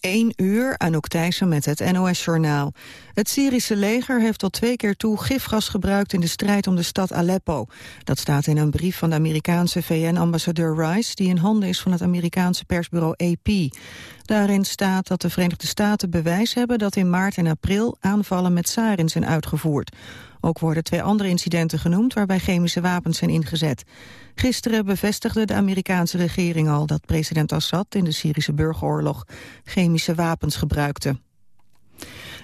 1 uur, Anouk Thijssen met het NOS-journaal. Het Syrische leger heeft tot twee keer toe gifgas gebruikt in de strijd om de stad Aleppo. Dat staat in een brief van de Amerikaanse VN-ambassadeur Rice... die in handen is van het Amerikaanse persbureau AP. Daarin staat dat de Verenigde Staten bewijs hebben... dat in maart en april aanvallen met sarin zijn uitgevoerd. Ook worden twee andere incidenten genoemd waarbij chemische wapens zijn ingezet. Gisteren bevestigde de Amerikaanse regering al dat president Assad in de Syrische burgeroorlog chemische wapens gebruikte.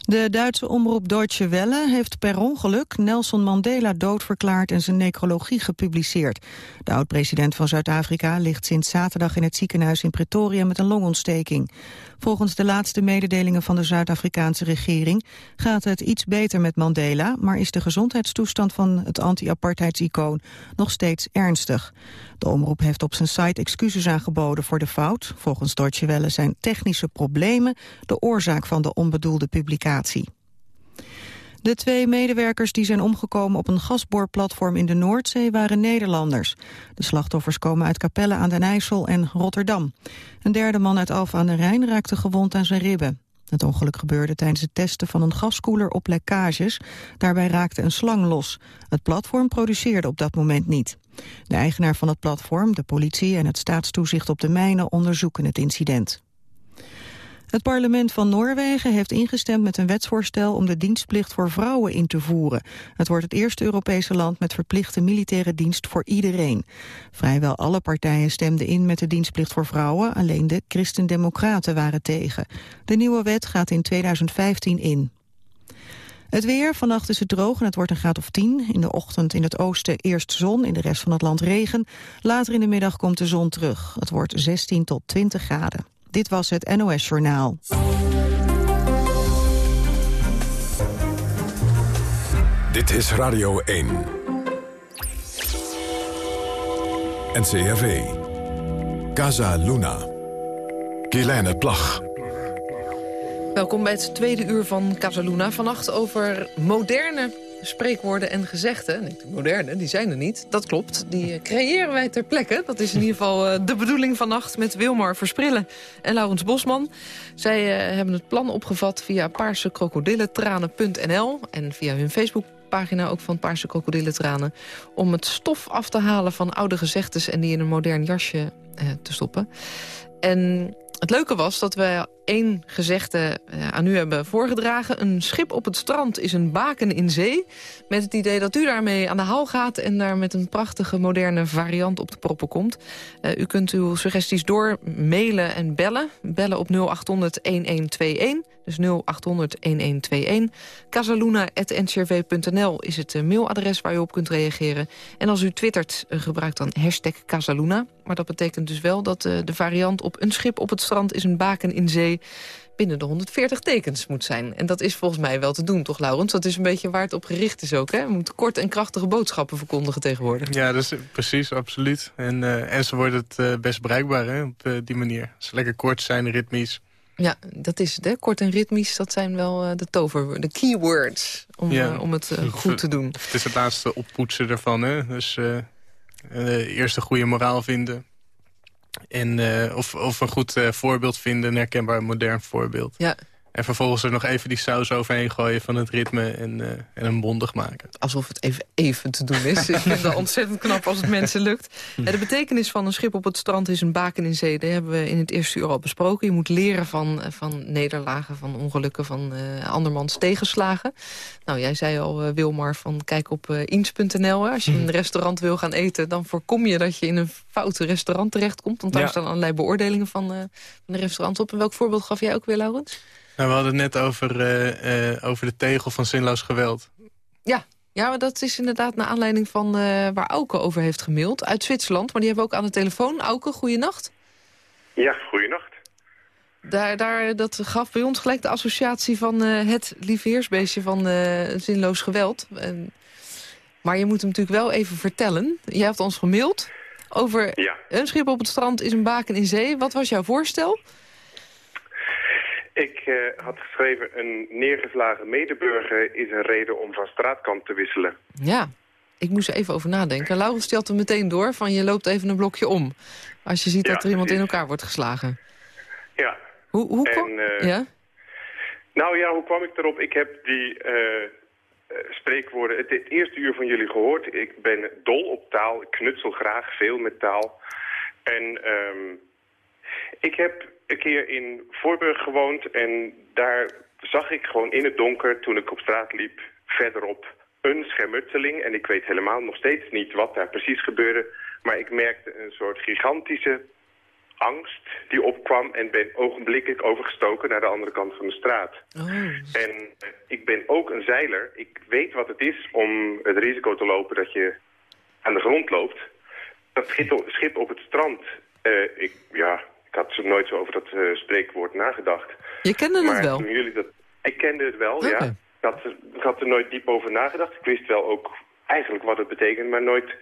De Duitse omroep Deutsche Welle heeft per ongeluk Nelson Mandela doodverklaard en zijn necrologie gepubliceerd. De oud-president van Zuid-Afrika ligt sinds zaterdag in het ziekenhuis in Pretoria met een longontsteking. Volgens de laatste mededelingen van de Zuid-Afrikaanse regering gaat het iets beter met Mandela, maar is de gezondheidstoestand van het anti-apartheidsicoon nog steeds ernstig. De omroep heeft op zijn site excuses aangeboden voor de fout. Volgens Deutsche Welle zijn technische problemen de oorzaak van de onbedoelde publicatie. De twee medewerkers die zijn omgekomen op een gasboorplatform in de Noordzee waren Nederlanders. De slachtoffers komen uit Capelle aan den IJssel en Rotterdam. Een derde man uit Alphen aan de Rijn raakte gewond aan zijn ribben. Het ongeluk gebeurde tijdens het testen van een gaskoeler op lekkages. Daarbij raakte een slang los. Het platform produceerde op dat moment niet. De eigenaar van het platform, de politie en het staatstoezicht op de mijnen onderzoeken het incident. Het parlement van Noorwegen heeft ingestemd met een wetsvoorstel om de dienstplicht voor vrouwen in te voeren. Het wordt het eerste Europese land met verplichte militaire dienst voor iedereen. Vrijwel alle partijen stemden in met de dienstplicht voor vrouwen, alleen de Christen-Democraten waren tegen. De nieuwe wet gaat in 2015 in. Het weer, vannacht is het droog en het wordt een graad of 10. In de ochtend in het oosten eerst zon, in de rest van het land regen. Later in de middag komt de zon terug. Het wordt 16 tot 20 graden. Dit was het NOS Journaal. Dit is Radio 1. NCRV. Casa Luna. Kielijne Plag. Welkom bij het tweede uur van Casaluna. Vannacht over moderne spreekwoorden en gezegden. De moderne, die zijn er niet. Dat klopt. Die creëren wij ter plekke. Dat is in ieder geval eh, de bedoeling vannacht met Wilmar Versprillen en Laurens Bosman. Zij uh, hebben het plan opgevat via paarsecrokodillentranen.nl en via hun Facebook pagina ook van Paarse Krokodillentranen... om het stof af te halen van oude gezegdes en die in een modern jasje eh, te stoppen. En het leuke was dat we één gezegde eh, aan u hebben voorgedragen. Een schip op het strand is een baken in zee. Met het idee dat u daarmee aan de haal gaat... en daar met een prachtige moderne variant op de proppen komt. Uh, u kunt uw suggesties door mailen en bellen. Bellen op 0800-1121. Dus 0800-1121. Casaluna.ncrv.nl is het eh, mailadres waar u op kunt reageren. En als u twittert, gebruik dan hashtag Casaluna. Maar dat betekent dus wel dat de variant op een schip op het strand is een baken in zee binnen de 140 tekens moet zijn. En dat is volgens mij wel te doen, toch, Laurens? Dat is een beetje waar het op gericht is ook, hè? We moeten kort en krachtige boodschappen verkondigen tegenwoordig. Ja, dat is precies, absoluut. En, uh, en ze worden het uh, best bereikbaar, hè, op uh, die manier. Ze lekker kort zijn, ritmisch. Ja, dat is het, hè? Kort en ritmisch, dat zijn wel de tover, de keywords om, ja. om het goed te doen. Het is het laatste oppoetsen ervan, hè? Dus eerst een goede moraal vinden en, uh, of, of een goed uh, voorbeeld vinden, een herkenbaar modern voorbeeld. Ja. En vervolgens er nog even die saus overheen gooien van het ritme en, uh, en hem bondig maken. Alsof het even, even te doen is. Ik vind dat ontzettend knap als het mensen lukt. de betekenis van een schip op het strand is een baken in zee. Dat hebben we in het eerste uur al besproken. Je moet leren van, van nederlagen, van ongelukken, van uh, andermans tegenslagen. Nou, jij zei al, uh, Wilmar, van kijk op uh, eens.nl. Als je in een restaurant wil gaan eten, dan voorkom je dat je in een foute restaurant terechtkomt. Want daar ja. staan allerlei beoordelingen van, van de restaurants op. En welk voorbeeld gaf jij ook weer, Laurens? Nou, we hadden het net over, uh, uh, over de tegel van zinloos geweld. Ja, ja, maar dat is inderdaad naar aanleiding van uh, waar Auke over heeft gemaild. Uit Zwitserland, maar die hebben we ook aan de telefoon. Auke, goeienacht. Ja, goeienacht. Daar, daar, dat gaf bij ons gelijk de associatie van het lieveheersbeestje van zinloos geweld. maar je moet hem natuurlijk wel even vertellen. Jij hebt ons gemaild over ja. een schip op het strand is een baken in zee. Wat was jouw voorstel? Ik uh, had geschreven, een neergeslagen medeburger is een reden om van straatkant te wisselen. Ja, ik moest er even over nadenken. Laurens stelt er meteen door van je loopt even een blokje om. Als je ziet ja, dat er iemand in elkaar wordt geslagen. Ja, Hoe, hoe kwam... En, eh, ja? Nou ja, hoe kwam ik erop? Ik heb die eh, eh, spreekwoorden het, het eerste uur van jullie gehoord. Ik ben dol op taal. Ik knutsel graag veel met taal. En ehm, ik heb een keer in Voorburg gewoond en daar zag ik gewoon in het donker, toen ik op straat liep, verderop een schermutseling. En ik weet helemaal nog steeds niet wat daar precies gebeurde. Maar ik merkte een soort gigantische angst die opkwam en ben ogenblikkelijk overgestoken naar de andere kant van de straat. Oh. En eh, ik ben ook een zeiler. Ik weet wat het is om het risico te lopen dat je aan de grond loopt. Dat schip, op het strand, eh, ik, ja, ik had nooit zo over dat eh, spreekwoord nagedacht. Je kende maar het wel? toen jullie dat... Ik kende het wel, ja. Ik had, er- ik had er nooit diep over nagedacht. Ik wist wel ook eigenlijk wat het betekent, maar nooit...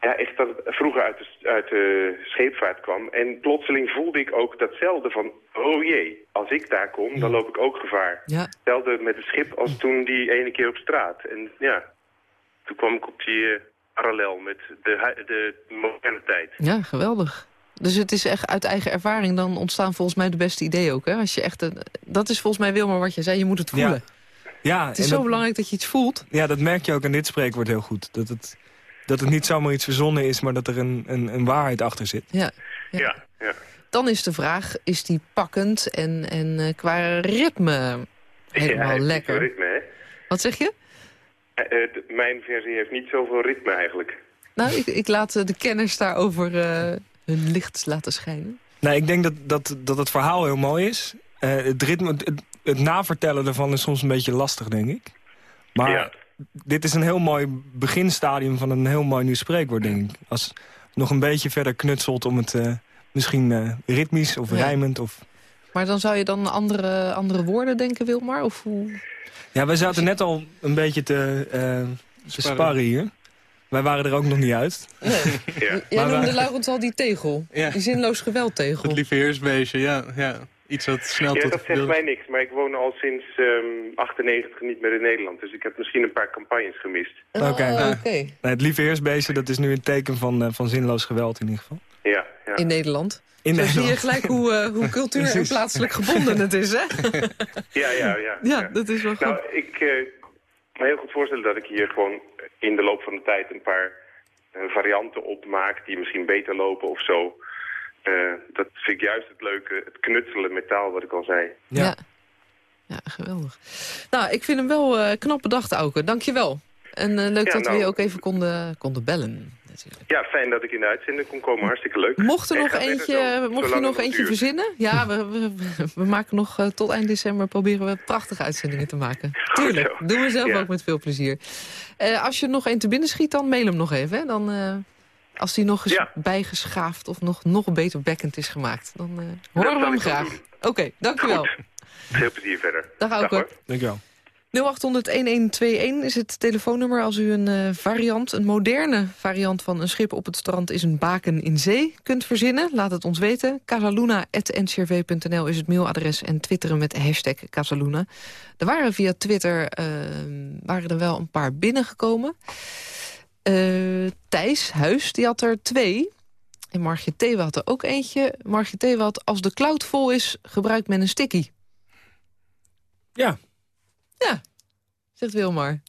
Ja, echt dat het vroeger uit de, uit de scheepvaart kwam. En plotseling voelde ik ook datzelfde van... Oh jee, als ik daar kom, dan loop ik ook gevaar. Ja. Hetzelfde met het schip als toen die ene keer op straat. En ja, toen kwam ik op die eh, parallel met de, de moderne tijd. Ja, geweldig. Dus het is echt uit eigen ervaring, dan ontstaan volgens mij de beste ideeën ook. Hè? Als je echt een, dat is volgens mij Wilma wat je zei, je moet het voelen. Ja, Het is zo dat, belangrijk dat je iets voelt. ja, dat merk je ook aan dit spreekwoord heel goed. Dat het, dat het niet zomaar iets verzonnen is, maar dat er een, een, een waarheid achter zit. Ja. Ja. Ja, ja. Dan is de vraag, is die pakkend en, en eh, qua ritme helemaal lekker? ritme, hè? Wat zeg je? Eh, eh, mijn versie heeft niet zoveel ritme eigenlijk. Nou, ik, ik laat de kenners daarover eh, hun licht laten schijnen. Nou, ik denk dat, dat, dat het verhaal heel mooi is. Eh, het, ritme, het, navertellen ervan is soms een beetje lastig, denk ik. Maar Ja. dit is een heel mooi beginstadium van een heel mooi nieuw spreekwoord, denk ik. Als het nog een beetje verder knutselt om het eh, misschien eh, ritmisch of Ja. rijmend. Of... Maar dan zou je dan andere, andere woorden denken, Wilmar? Of hoe? Ja, wij zaten net al een beetje te, te Sparren. sparren hier. Wij waren er ook nog niet uit. Ja. Jij Maar noemde wij- Laurens al die tegel. Ja. Die zinloos geweldtegel. Het lieve heersbeestje, ja, ja. Iets wat snel Ja, tot dat zegt mij niks, maar ik woon al sinds ehm 98 niet meer in Nederland. Dus ik heb misschien een paar campagnes gemist. Oh, Oké. Nee, het lieve heersbeestje, dat is nu een teken van, eh, van zinloos geweld in ieder geval. Ja, ja. In Nederland. In Zo zie je gelijk hoe, eh, hoe cultuur en plaatselijk gebonden het is, hè? ja, ja, ja. Ja, dat is wel goed. Nou, ik eh, me heel goed voorstellen dat ik hier gewoon in de loop van de tijd een paar eh, varianten op maak die misschien beter lopen of zo. Eh, dat vind ik juist het leuke, het knutselen met taal wat ik al zei. Ja. Ja. ja, geweldig. Nou, ik vind hem wel eh, knap bedacht, Auke. Dank je wel. En eh, leuk Ja, dat we nou. je ook even konden, konden bellen. Natuurlijk. Ja, fijn dat ik in de uitzending kon komen. Hartstikke leuk. Mocht, er nog eentje, zo, mocht je nog eentje duurt. verzinnen? Ja, we, we, we maken nog eh, tot eind december proberen we prachtige uitzendingen te maken. Tuurlijk, zo. doen we zelf Ja. ook met veel plezier. Eh, als je nog één te binnen schiet, dan mail hem nog even. Hè? Dan, eh, als die nog eens Ja. bijgeschaafd of nog, nog beter backend is gemaakt. Dan eh, horen we hem graag. Oké, dankjewel. Goed. Veel plezier verder. Dag Auke. hoor. Dankjewel. 0800-1121 is het telefoonnummer als u een eh, variant, een moderne variant van een schip op het strand is een baken in zee kunt verzinnen. Laat het ons weten. casaluna.ncrv.nl is het mailadres en twitteren met hashtag Casaluna. Er waren via Twitter eh, waren er wel een paar binnengekomen. Eh Thijs Huis, die had er twee. En Margje Thewe had er ook eentje. Margje Thewe had, als de cloud vol is, gebruikt men een sticky. Ja. Ja, zegt Wilmar.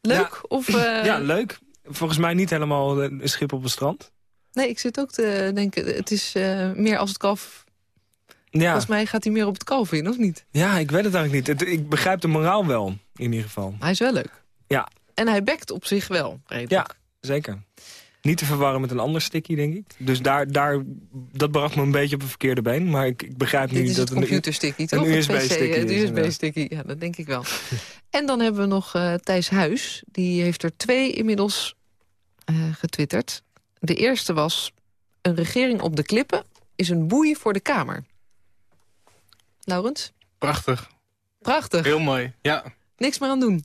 Leuk? Of, eh, ja, leuk. Volgens mij niet helemaal eh, een schip op het strand. Nee, ik zit ook te denken, het is eh, meer als het kalf... Ja. Volgens mij gaat hij meer op het kalf in, of niet? ja, ik weet het eigenlijk niet. Het- ik begrijp de moraal wel, in ieder geval. Hij is wel leuk. Ja. En hij bekt op zich wel, redelijk. Ja, zeker. Niet te verwarren met een ander sticky, denk ik. Dus daar, daar, dat bracht me een beetje op een verkeerde been. Maar ik, ik begrijp nu dat het computersticky, toch? een Het is, USB-sticky, ja, dat denk ik wel. en dan hebben we nog eh, Thijs Huis. Die heeft er twee inmiddels eh, getwitterd. De eerste was... Een regering op de klippen is een boei voor de Kamer. Laurens? Prachtig, Prachtig. heel mooi. Ja, Niks meer aan doen.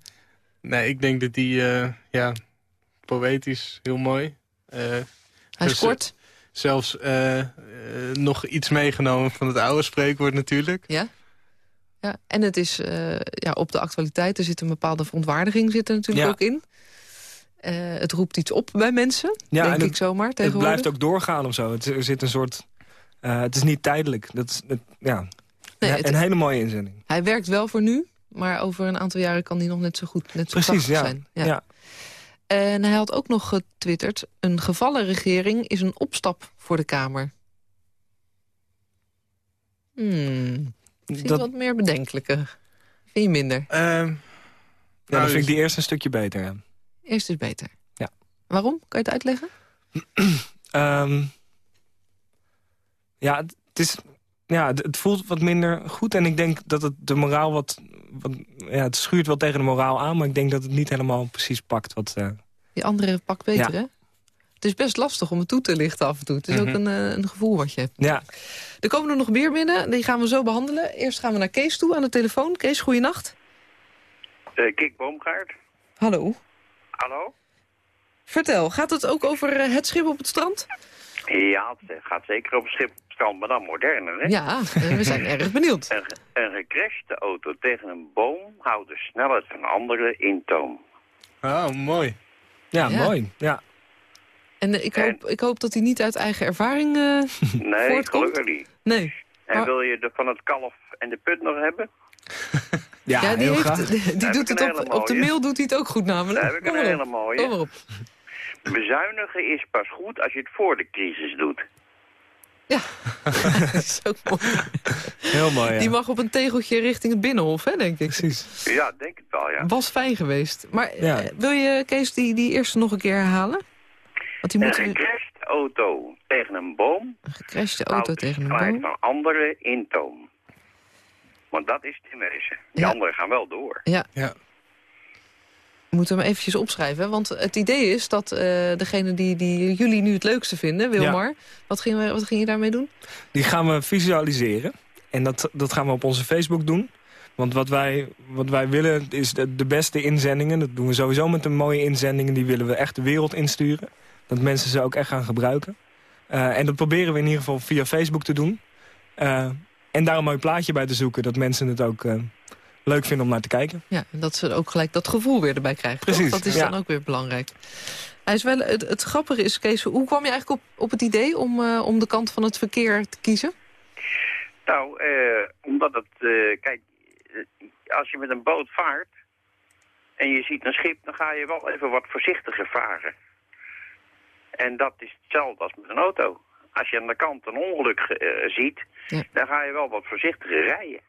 nee, ik denk dat die, eh, ja, poëtisch, heel mooi. Eh, Hij is Dus, kort. zelfs eh, eh, nog iets meegenomen van het oude spreekwoord natuurlijk. Ja. ja. En het is eh, ja, op de actualiteit. Er zit een bepaalde verontwaardiging zit er natuurlijk Ja. ook in. Eh, het roept iets op bij mensen, Ja, denk en ik het- zomaar Het blijft ook doorgaan of zo. Het, er zit een soort Eh, het is niet tijdelijk. Dat is het- ja, Nee, Ja, het- een hele mooie inzending. Hij werkt wel voor nu, maar over een aantal jaren kan hij nog net zo goed, net zo Precies, krachtig ja. zijn. ja. En hij had ook nog getwitterd... een gevallen regering is een opstap voor de Kamer. Hmm, misschien Dat, wat meer bedenkelijker. Vind je minder? Ehm, ja, nou, dan vind ik dus- die eerst een stukje beter. Ja. Eerst is beter. Ja. Waarom? Kan je het uitleggen? Ehm, ja, het, is, ja, het voelt wat minder goed. En ik denk dat het de moraal wat, wat... Ja, het schuurt wel tegen de moraal aan. Maar ik denk dat het niet helemaal precies pakt. Wat, eh, Die andere pakt beter, Ja. hè? Het is best lastig om het toe te lichten af en toe. Het is ook Mhm. een, eh, een gevoel wat je hebt. ja, Er komen er nog meer binnen. Die gaan we zo behandelen. Eerst gaan we naar Kees toe aan de telefoon. Kees, goeienacht. Uh, Kik Boomgaard. Hallo. Hallo? Vertel, gaat het ook over het schip op het strand? Ja, het gaat zeker op schip strand, maar dan moderner, hè? Ja, eh, we zijn erg benieuwd. Een, een gecrashte auto tegen een boom houdt de snelheid van anderen in toom. Oh, mooi. ja, Ja. mooi. Ja. En eh, ik, hoop, ik hoop dat hij niet uit eigen ervaring... eh, Nee, Voortkomt? gelukkig niet. nee. En Maar- wil je de, van het kalf en de put nog hebben? Ja, Ja, die, heel heeft, graag. die, doet het op, op de mail doet hij het ook goed namelijk. Daar heb ik Kom een hele op. mooie. Kom maar op. Bezuinigen is pas goed als je het voor de crisis doet. Ja, dat is ook mooi. Heel mooi, ja. Die mag op een tegeltje richting het Binnenhof, hè, denk ik. Precies. Ja, denk het wel, ja. Was fijn geweest. Maar Ja. eh, wil je, Kees, die, die eerste nog een keer herhalen? Want die Een moeten we... gecrashte auto tegen een boom Een gecrashte auto tegen een boom. van anderen in toom. Want dat is wezen. Die Ja. anderen gaan wel door. Ja, Ja. Moeten hem eventjes opschrijven. Want het idee is dat eh, degene die, die jullie nu het leukste vinden, Wilmar... Wat, ging, we- wat ging je daarmee doen? Die gaan we visualiseren. En dat, dat gaan we op onze Facebook doen. Want wat wij, wat wij willen is de, de beste inzendingen. Dat doen we sowieso met de mooie inzendingen. Die willen we echt de wereld insturen. Dat mensen ze ook echt gaan gebruiken. Eh, en dat proberen we in ieder geval via Facebook te doen. Eh, en daar een mooi plaatje bij te zoeken. Dat mensen het ook leuk vinden om naar te kijken. Ja, en dat ze ook gelijk dat gevoel weer erbij krijgen. toch? Precies, Dat is ja. dan ook weer belangrijk. Hij is wel, het, het grappige is, Kees, hoe kwam je eigenlijk op, op het idee... Om, eh, om de kant van het verkeer te kiezen? Nou, eh, omdat het, eh, kijk, als je met een boot vaart en je ziet een schip, dan ga je wel even wat voorzichtiger varen. En dat is hetzelfde als met een auto. Als je aan de kant een ongeluk ziet, Ja. dan ga je wel wat voorzichtiger rijden.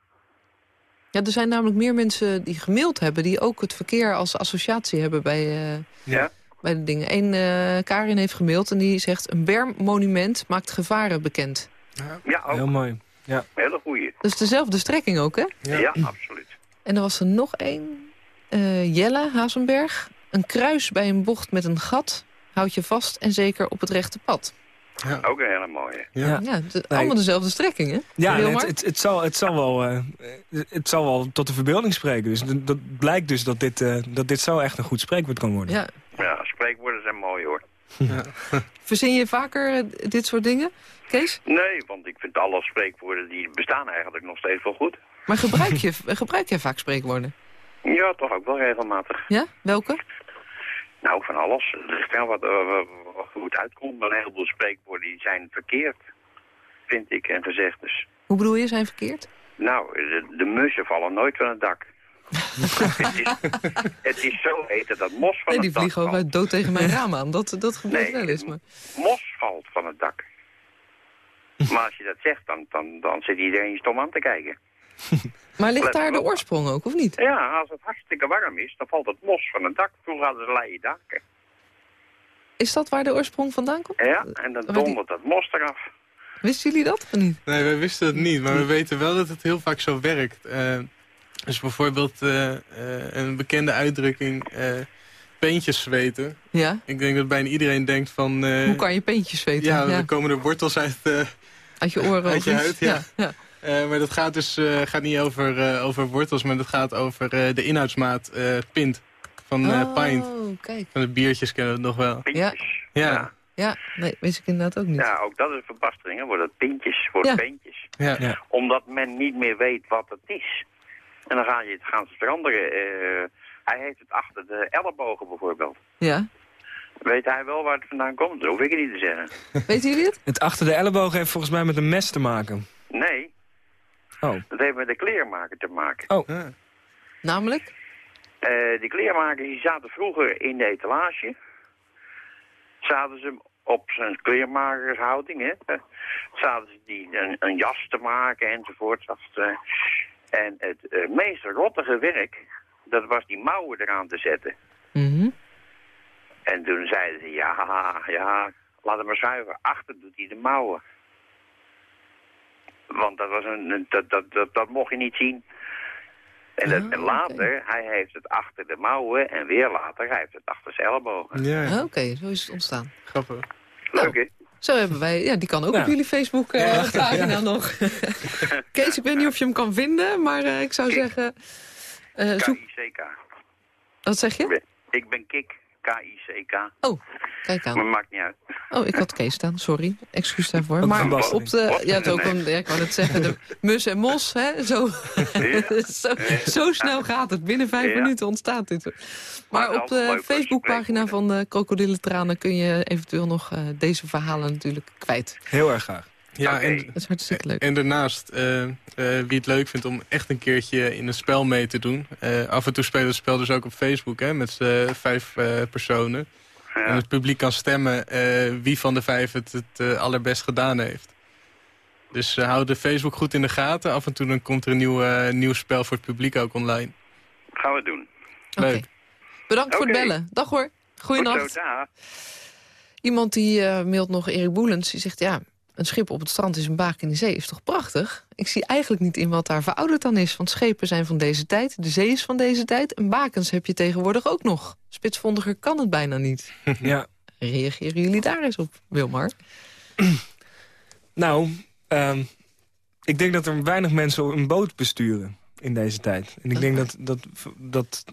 Ja, er zijn namelijk meer mensen die gemaild hebben... die ook het verkeer als associatie hebben bij, eh, Ja. bij de dingen. Eén eh, Karin heeft gemaild en die zegt... een bermmonument maakt gevaren bekend. Ja, ook. Heel mooi. Ja. Hele goeie. Dat is dezelfde strekking ook, hè? Ja. Ja, absoluut. En er was er nog één. Eh, Jelle Hazenberg. Een kruis bij een bocht met een gat. Houd je vast en zeker op het rechte pad. Ja. Ook een hele mooie. Ja. Ja. Het- allemaal dezelfde strekking, hè? Ja, het, het, het, zal, het, zal wel, eh, het zal wel tot de verbeelding spreken. Dus dat, dat blijkt dus dat dit, eh, dat dit zo echt een goed spreekwoord kan worden. Ja. Ja, spreekwoorden zijn mooi hoor. Verzin je vaker eh, dit soort dingen, Kees? Nee, want ik vind alle spreekwoorden die bestaan eigenlijk nog steeds wel goed. Maar gebruik je, gebruik jij vaak spreekwoorden? Ja, toch ook wel regelmatig. Ja? Welke? Nou, van alles. Het ligt wel wat, eh, wat- hoe het uitkomt. Maar een heleboel spreekwoorden die zijn verkeerd, vind ik, en gezegdes. Hoe bedoel je, zijn verkeerd? Nou, de, de mussen vallen nooit van het dak. het, is, het is zo heet dat mos van Nee, die het dak vliegen ook valt. uit dood tegen mijn raam aan. Dat, dat gebeurt Nee, wel eens. Maar... Mos valt van het dak. maar als je dat zegt, dan, dan, dan zit iedereen stom aan te kijken. maar ligt daar de oorsprong ook, of niet? Ja, als het hartstikke warm is, dan valt het mos van het dak. Vroeger hadden ze leien daken. Is dat waar de oorsprong vandaan komt? Ja, en dan Maar die- dondert dat mos eraf. Wisten jullie dat of niet? Nee, wij wisten het niet, maar we weten wel dat het heel vaak zo werkt. Eh, dus bijvoorbeeld eh, eh, een bekende uitdrukking, eh peentjes zweten. Ja? Ik denk dat bijna iedereen denkt van... eh, Hoe kan je peentjes weten? Ja, er komen er wortels uit... eh, Uit je oren uit je huid, ja. ja. eh, maar dat gaat dus eh, gaat niet over, eh, over wortels, maar dat gaat over eh, de inhoudsmaat eh, pint. Van eh, pint. Oh, kijk. Van de biertjes kennen we het nog wel. Pintjes. Ja. ja. Ja, nee, wist ik inderdaad ook niet. Ja, ook dat is een verbastering. hè. Wordt het pintjes, wordt Ja. peentjes. Ja. Ja. Omdat men niet meer weet wat het is. En dan gaan, je, gaan ze veranderen. Eh, hij heeft het achter de ellebogen bijvoorbeeld. Ja? Weet hij wel waar het vandaan komt? Dat hoef ik het niet te zeggen. Weten jullie het? Het achter de elleboog heeft volgens mij met een mes te maken. Nee, Oh. dat heeft met de kleermaker te maken. Oh. Namelijk? Eh, die kleermakers die zaten vroeger in de etalage. Zaten ze op zijn kleermakershouding, hè. Zaten ze die een, een jas te maken enzovoort. Dat, eh, en het eh, meest rottige werk, dat was die mouwen eraan te zetten. Mhm. En toen zeiden ze, ja, ja, laat hem maar schuiven. Achter doet hij de mouwen. Want dat, was een, een- dat, dat, dat, dat mocht je niet zien. En, dat, Ah, en later, hij heeft het achter de mouwen en weer later, hij heeft het achter zijn ellebogen. Ja, Ah, Oké, zo is het ontstaan. grappig. Leuk, hè? Zo hebben wij, ja, die kan ook Ja. op jullie Facebook-pagina nog. Kees, ik weet niet of je hem kan vinden, maar eh, ik zou zeggen... eh, zoek, K-I-C-K. wat zeg je? Ik ben Kik, K-I-C-K. Oh, kijk Maar aan. maakt niet uit. Oh, ik had Kees staan, sorry. Excuus daarvoor. Maar op de, ja, het ook een, ja, ik wou het zeggen, de mus en mos, hè, zo, zo, zo snel gaat het. Binnen vijf Ja. minuten ontstaat dit. Maar Maar op de Facebookpagina van de Krokodillentranen kun je eventueel nog eh, deze verhalen natuurlijk kwijt. Heel erg graag. Ja, en, Dat is hartstikke leuk. en daarnaast, eh, eh, wie het leuk vindt om echt een keertje in een spel mee te doen. eh, af en toe spelen we het spel dus ook op Facebook, hè, met vijf eh, personen. En Ja. het publiek kan stemmen eh, wie van de vijf het het allerbest gedaan heeft. Dus eh, hou de Facebook goed in de gaten. Af en toe dan komt er een nieuw, eh, nieuw spel voor het publiek ook online. Gaan we doen. Oké. Leuk. Bedankt voor het bellen. Dag hoor. Goed Goeienacht. Iemand die eh, mailt nog Erik Boelens. Die zegt, ja, een schip op het strand is een baak in de zee. Is toch prachtig? Ik zie eigenlijk niet in wat daar verouderd aan is. Want schepen zijn van deze tijd, de zee is van deze tijd... en bakens heb je tegenwoordig ook nog. Spitsvondiger kan het bijna niet. Ja. Reageren jullie daar eens op, Wilmar? Nou, ehm, ik denk dat er weinig mensen een boot besturen in deze tijd. En ik denk dat, dat, dat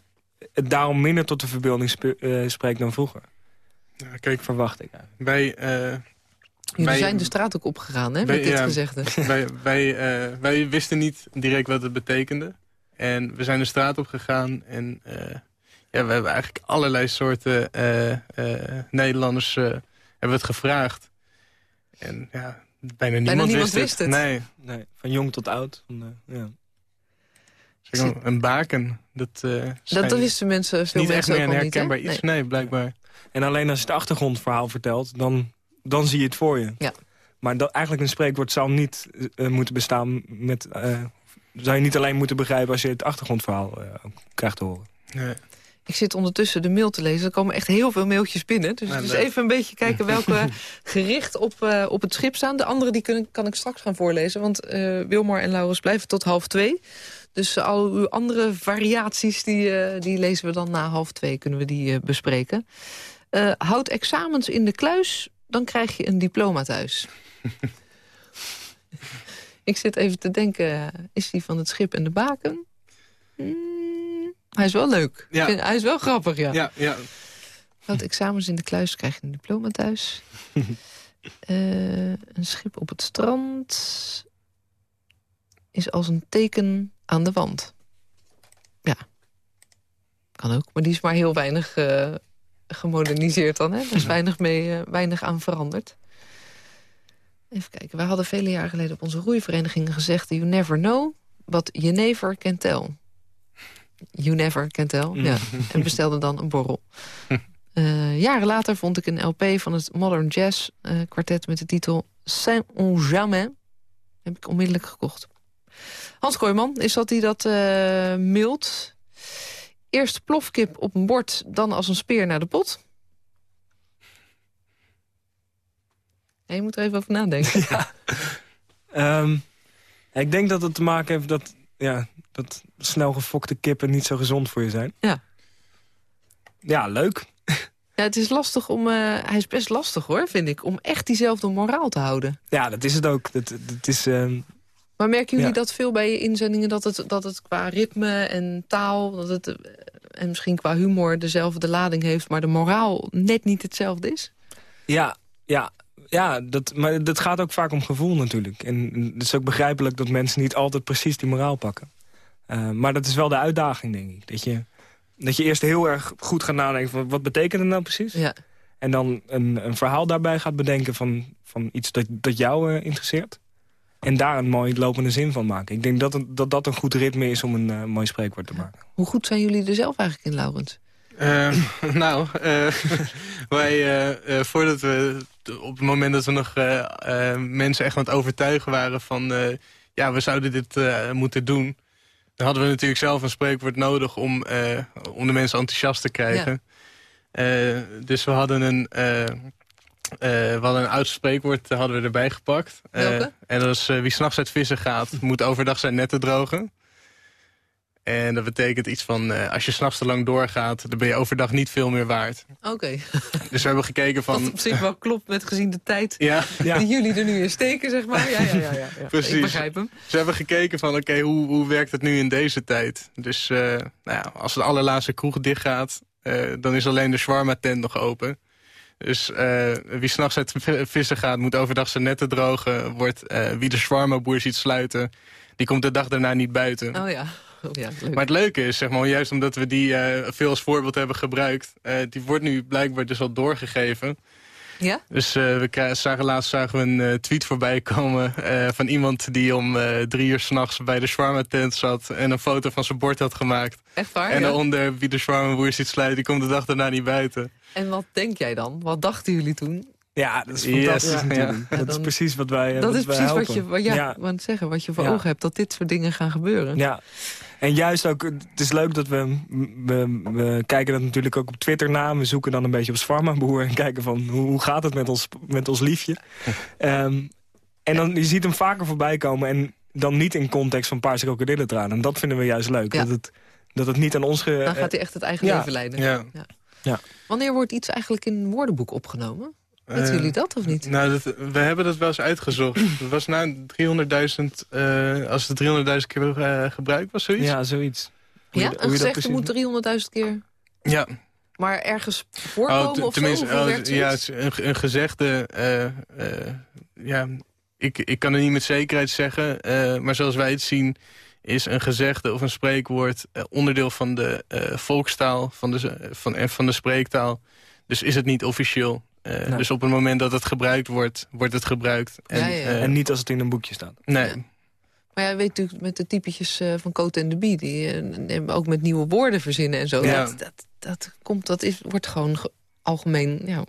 het daarom minder tot de verbeelding eh, spreekt dan vroeger. Ja, kijk, Verwacht ik wij, eh, Jullie Wij- zijn de straat ook opgegaan, hè, wij- met dit ja. gezegde. wij, wij, eh, wij wisten niet direct wat het betekende. En we zijn de straat op gegaan. En eh, ja, we hebben eigenlijk allerlei soorten eh, eh, Nederlanders eh, hebben het gevraagd. En ja, bijna niemand, niemand wist, wist het. Nee, Nee, van jong tot oud. Van, ja. zeg maar, een baken. Dat, eh, Dat, dat wisten mensen, veel niet echt meer een niet, herkenbaar iets. Nee. Nee, blijkbaar. En alleen als je het achtergrondverhaal vertelt, dan, dan zie je het voor je. Ja. Maar dat, eigenlijk een spreekwoord zou niet eh, moeten bestaan met... eh, zou je niet alleen moeten begrijpen als je het achtergrondverhaal eh, krijgt te horen. Nee. Ik zit ondertussen de mail te lezen. Er komen echt heel veel mailtjes binnen. Dus, dus even een beetje kijken welke gericht op, eh, op het schip staan. De andere die kunnen, kan ik straks gaan voorlezen. Want eh, Wilmar en Laurens blijven tot half twee. Dus al uw andere variaties, die, eh, die lezen we dan na half twee. Kunnen we die eh, bespreken. Eh, houd examens in de kluis, dan krijg je een diploma thuis. ik zit even te denken, is die van het schip en de baken? Hmm, hij is wel leuk. Ja. Vind- Hij is wel grappig, ja. Ja, ja. Houd examens in de kluis, krijg je een diploma thuis. Eh, een schip op het strand is als een teken aan de wand. Ja, kan ook. Maar die is maar heel weinig eh, gemoderniseerd dan. Hè? Er is weinig, mee, eh, weinig aan veranderd. Even kijken, wij hadden vele jaren geleden op onze roeivereniging gezegd... you never know, but you never can tell. You never can tell, ja. En bestelde dan een borrel. Eh, jaren later vond ik een LP van het Modern Jazz eh, kwartet... met de titel Saint-On Jamais. Heb ik onmiddellijk gekocht. Hans Kooijman, is dat die dat eh mailt? Eerst plofkip op een bord, dan als een speer naar de pot? Je moet er even over nadenken. Ehm, ik denk dat het te maken heeft dat, ja, dat snel gefokte kippen niet zo gezond voor je zijn. Ja. Ja, leuk. Ja, het is lastig om... eh, hij is best lastig hoor, vind ik. Om echt diezelfde moraal te houden. Ja, dat is het ook. Dat, dat is, ehm, Maar merken jullie Ja. dat veel bij je inzendingen? Dat het, dat het qua ritme en taal... Dat het, eh, en misschien qua humor dezelfde lading heeft... maar de moraal net niet hetzelfde is? ja, ja, ja dat, maar dat gaat ook vaak om gevoel natuurlijk. En het is ook begrijpelijk dat mensen niet altijd precies die moraal pakken. Eh, maar dat is wel de uitdaging, denk ik. Dat je, dat je eerst heel erg goed gaat nadenken van wat betekent het nou precies? Ja. En dan een, een verhaal daarbij gaat bedenken van, van iets dat, dat jou eh, interesseert. En daar een mooi lopende zin van maken. Ik denk dat een, dat, dat een goed ritme is om een eh, mooi spreekwoord te maken. Hoe goed zijn jullie er zelf eigenlijk in, Laurens? Eh, nou, eh, wij, eh, voordat we, op het moment dat we nog mensen echt aan het overtuigen waren van, eh, ja, we zouden dit eh, moeten doen. Dan hadden we natuurlijk zelf een spreekwoord nodig om, eh, om de mensen enthousiast te krijgen. Eh, dus we hadden een, we hadden een oud spreekwoord eh, hadden we erbij gepakt. Eh, en dat is, eh, wie s'nachts uit vissen gaat, moet overdag zijn netten drogen. En dat betekent iets van, eh, als je s'nachts te lang doorgaat... dan ben je overdag niet veel meer waard. Oké, Dus we hebben gekeken wat van... op zich wel klopt met gezien de tijd Ja, Ja. die jullie er nu in steken, zeg maar. Ja, ja, ja. ja, ja. Precies. Ik begrijp hem. dus we hebben gekeken van, oké, hoe, hoe werkt het nu in deze tijd? Dus eh, nou ja, als de allerlaatste kroeg dicht gaat... eh, dan is alleen de shawarma-tent nog open. Dus eh, wie s'nachts uit vissen gaat, moet overdag zijn netten drogen. Wordt, eh, wie de shawarma-boer ziet sluiten, die komt de dag daarna niet buiten. Oh ja. Oh, ja leuk. Maar het leuke is, zeg maar, juist omdat we die eh, veel als voorbeeld hebben gebruikt... die wordt nu blijkbaar dus al doorgegeven. Ja? Dus eh, we zagen, laatst zagen we een eh, tweet voorbij komen... eh, van iemand die om eh, drie uur s'nachts bij de shawarma-tent zat... en een foto van zijn bord had gemaakt. Echt waar? en ja? daaronder, wie de shawarma-boer ziet sluiten... die komt de dag daarna niet buiten. En wat denk jij dan? Wat dachten jullie toen? Ja, dat is Yes. fantastisch Ja. natuurlijk. Ja, dat is precies wat wij eh, dat wat is precies wat je, wat, ja, het zeggen, wat je voor Ja. ogen hebt. Dat dit soort dingen gaan gebeuren. Ja, en juist ook, het is leuk dat we, we, we kijken dat natuurlijk ook op Twitter na. We zoeken dan een beetje op Swarma-boer en kijken van hoe, hoe gaat het met ons, met ons liefje. Ehm, en dan, je ziet hem vaker voorbij komen en dan niet in context van paarse krokodillentranen. En dat vinden we juist leuk, Ja. dat, het, dat het niet aan ons... Ge, Dan gaat hij echt het eigen ja. leven leiden. Ja. Ja. Wanneer wordt iets eigenlijk in een woordenboek opgenomen? Weten Eh, jullie dat of niet? Nou, dat, we hebben dat wel eens uitgezocht. Het was na 300.000, eh, als het 300.000 keer eh, gebruikt was, zoiets. ja, zoiets. Hoe Ja, je- een gezegde precies- moet 300.000 keer... ja. Maar ergens voorkomen Oh, t- of tenminste, oh, ja, zoiets? het is een, een gezegde... eh, eh, ja, ik, ik kan het niet met zekerheid zeggen. eh, maar zoals wij het zien is een gezegde of een spreekwoord... eh, onderdeel van de eh, volkstaal van de, van, en van de spreektaal. Dus is het niet officieel. Eh, Nee. Dus op het moment dat het gebruikt wordt, wordt het gebruikt. En, Ja, ja, ja. eh, En niet als het in een boekje staat. nee. Ja. Maar jij weet natuurlijk met de typetjes eh, van Cote en de Bie... die eh, ook met nieuwe woorden verzinnen en zo. Ja. Dat, dat, dat, komt, dat is, wordt gewoon ge- algemeen... Ja,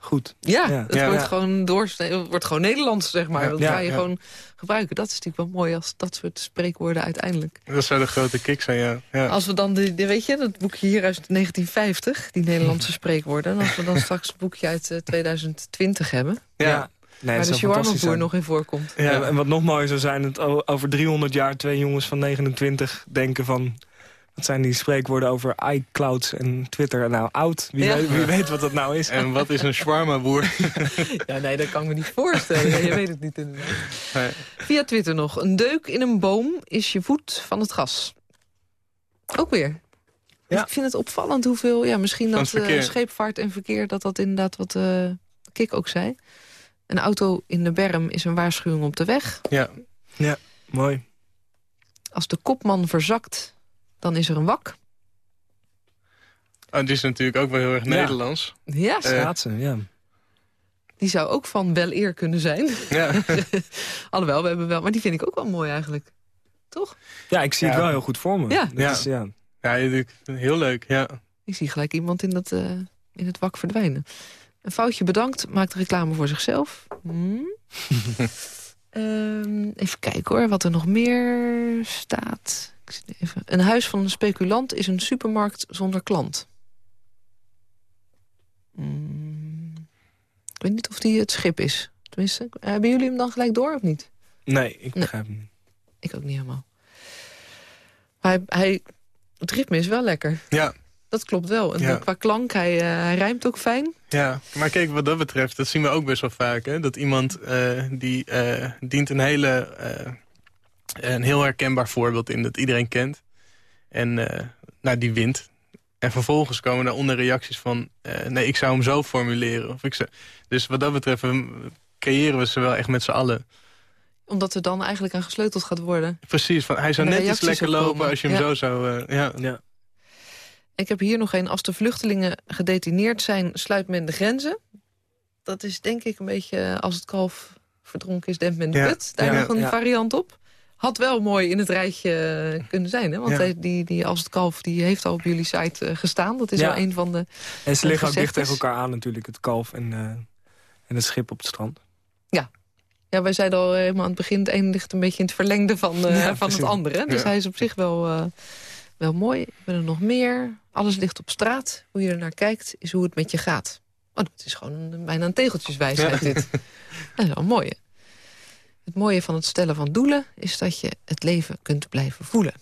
Goed. ja, Ja. het Ja. wordt, Ja. gewoon doorsnee, wordt gewoon Nederlands, zeg maar. Ja. Dat Ja, ga je ja. gewoon gebruiken. Dat is natuurlijk wel mooi als dat soort spreekwoorden uiteindelijk. Dat zou de grote kick zijn, ja. ja. Als we dan, de, de- weet je, dat boekje hier uit 1950... die Nederlandse spreekwoorden... en als we dan straks een boekje uit eh, 2020 hebben... ja. Nee, waar de zijn. nog in voorkomt. Ja. En, en wat nog mooier zou zijn, dat over 300 jaar twee jongens van 29 denken van... Wat zijn die spreekwoorden over iClouds en Twitter? Nou, oud. Wie, Ja. weet, wie weet wat dat nou is. En wat is een shawarma-boer? Ja, nee, dat kan ik me niet voorstellen. Ja, je weet het niet inderdaad. Nee. Via Twitter nog. Een deuk in een boom is je voet van het gas. Ook weer. Ja. Ik vind het opvallend hoeveel... Ja, misschien dat eh, scheepvaart en verkeer... dat dat inderdaad wat eh Kik ook zei. Een auto in de berm is een waarschuwing op de weg. Ja. Mooi. Als de kopman verzakt, dan is er een wak. Oh, die is natuurlijk ook wel heel erg Ja. Nederlands. Ja, Eh, Schaatsen, ja. die zou ook van wel eer kunnen zijn. Ja. Alhoewel, we hebben wel... Maar die vind ik ook wel mooi eigenlijk. Toch? Ja, ik zie het wel heel goed voor me. Ja. Dat Ja. Is, ja. ja, heel leuk, ja. Ik zie gelijk iemand in, dat, eh, in het wak verdwijnen. Een foutje bedankt, maakt reclame voor zichzelf. Hmm. Ehm, even kijken hoor, wat er nog meer staat. Even. Een huis van een speculant is een supermarkt zonder klant. Hmm. Ik weet niet of die het schip is. Tenminste, hebben jullie hem dan gelijk door of niet? Nee, ik begrijp het niet. Ik ook niet helemaal. Maar hij, hij, het ritme is wel lekker. Ja, Dat klopt wel. En Ja. qua klank, hij, eh, hij rijmt ook fijn. ja. Maar kijk, wat dat betreft, dat zien we ook best wel vaak. Hè? Dat iemand eh, die eh, dient een hele... een heel herkenbaar voorbeeld in dat iedereen kent. En eh, nou, die wint. En vervolgens komen daaronder reacties van... eh, nee, ik zou hem zo formuleren. Of ik zou... Dus wat dat betreft creëren we ze wel echt met z'n allen. Omdat er dan eigenlijk aan gesleuteld gaat worden. Precies, van, hij zou net iets lekker lopen als je hem Ja. zo zou... eh, ja. Ja. Ik heb hier nog een. Als de vluchtelingen gedetineerd zijn, sluit men de grenzen. Dat is denk ik een beetje als het kalf verdronken is, dempt men de Ja. put. Daar Ja. nog een Ja. variant op. Had wel mooi in het rijtje eh, kunnen zijn. Hè? Want Ja. die, die als het kalf die heeft al op jullie site eh, gestaan. Dat is Ja. wel een van de... En ze liggen ook dicht tegen elkaar aan natuurlijk. Het kalf en, eh, en het schip op het strand. Ja, wij zeiden al helemaal aan het begin... het ene ligt een beetje in het verlengde van, eh, Ja, van het andere. Dus Ja. hij is op zich wel, eh, wel mooi. Ik ben er nog meer. Alles ligt op straat. Hoe je er naar kijkt, is hoe het met je gaat. Oh, dat is gewoon een, bijna een tegeltjeswijsheid Ja. dit. Dat is wel mooi. Het mooie van het stellen van doelen... is dat je het leven kunt blijven voelen.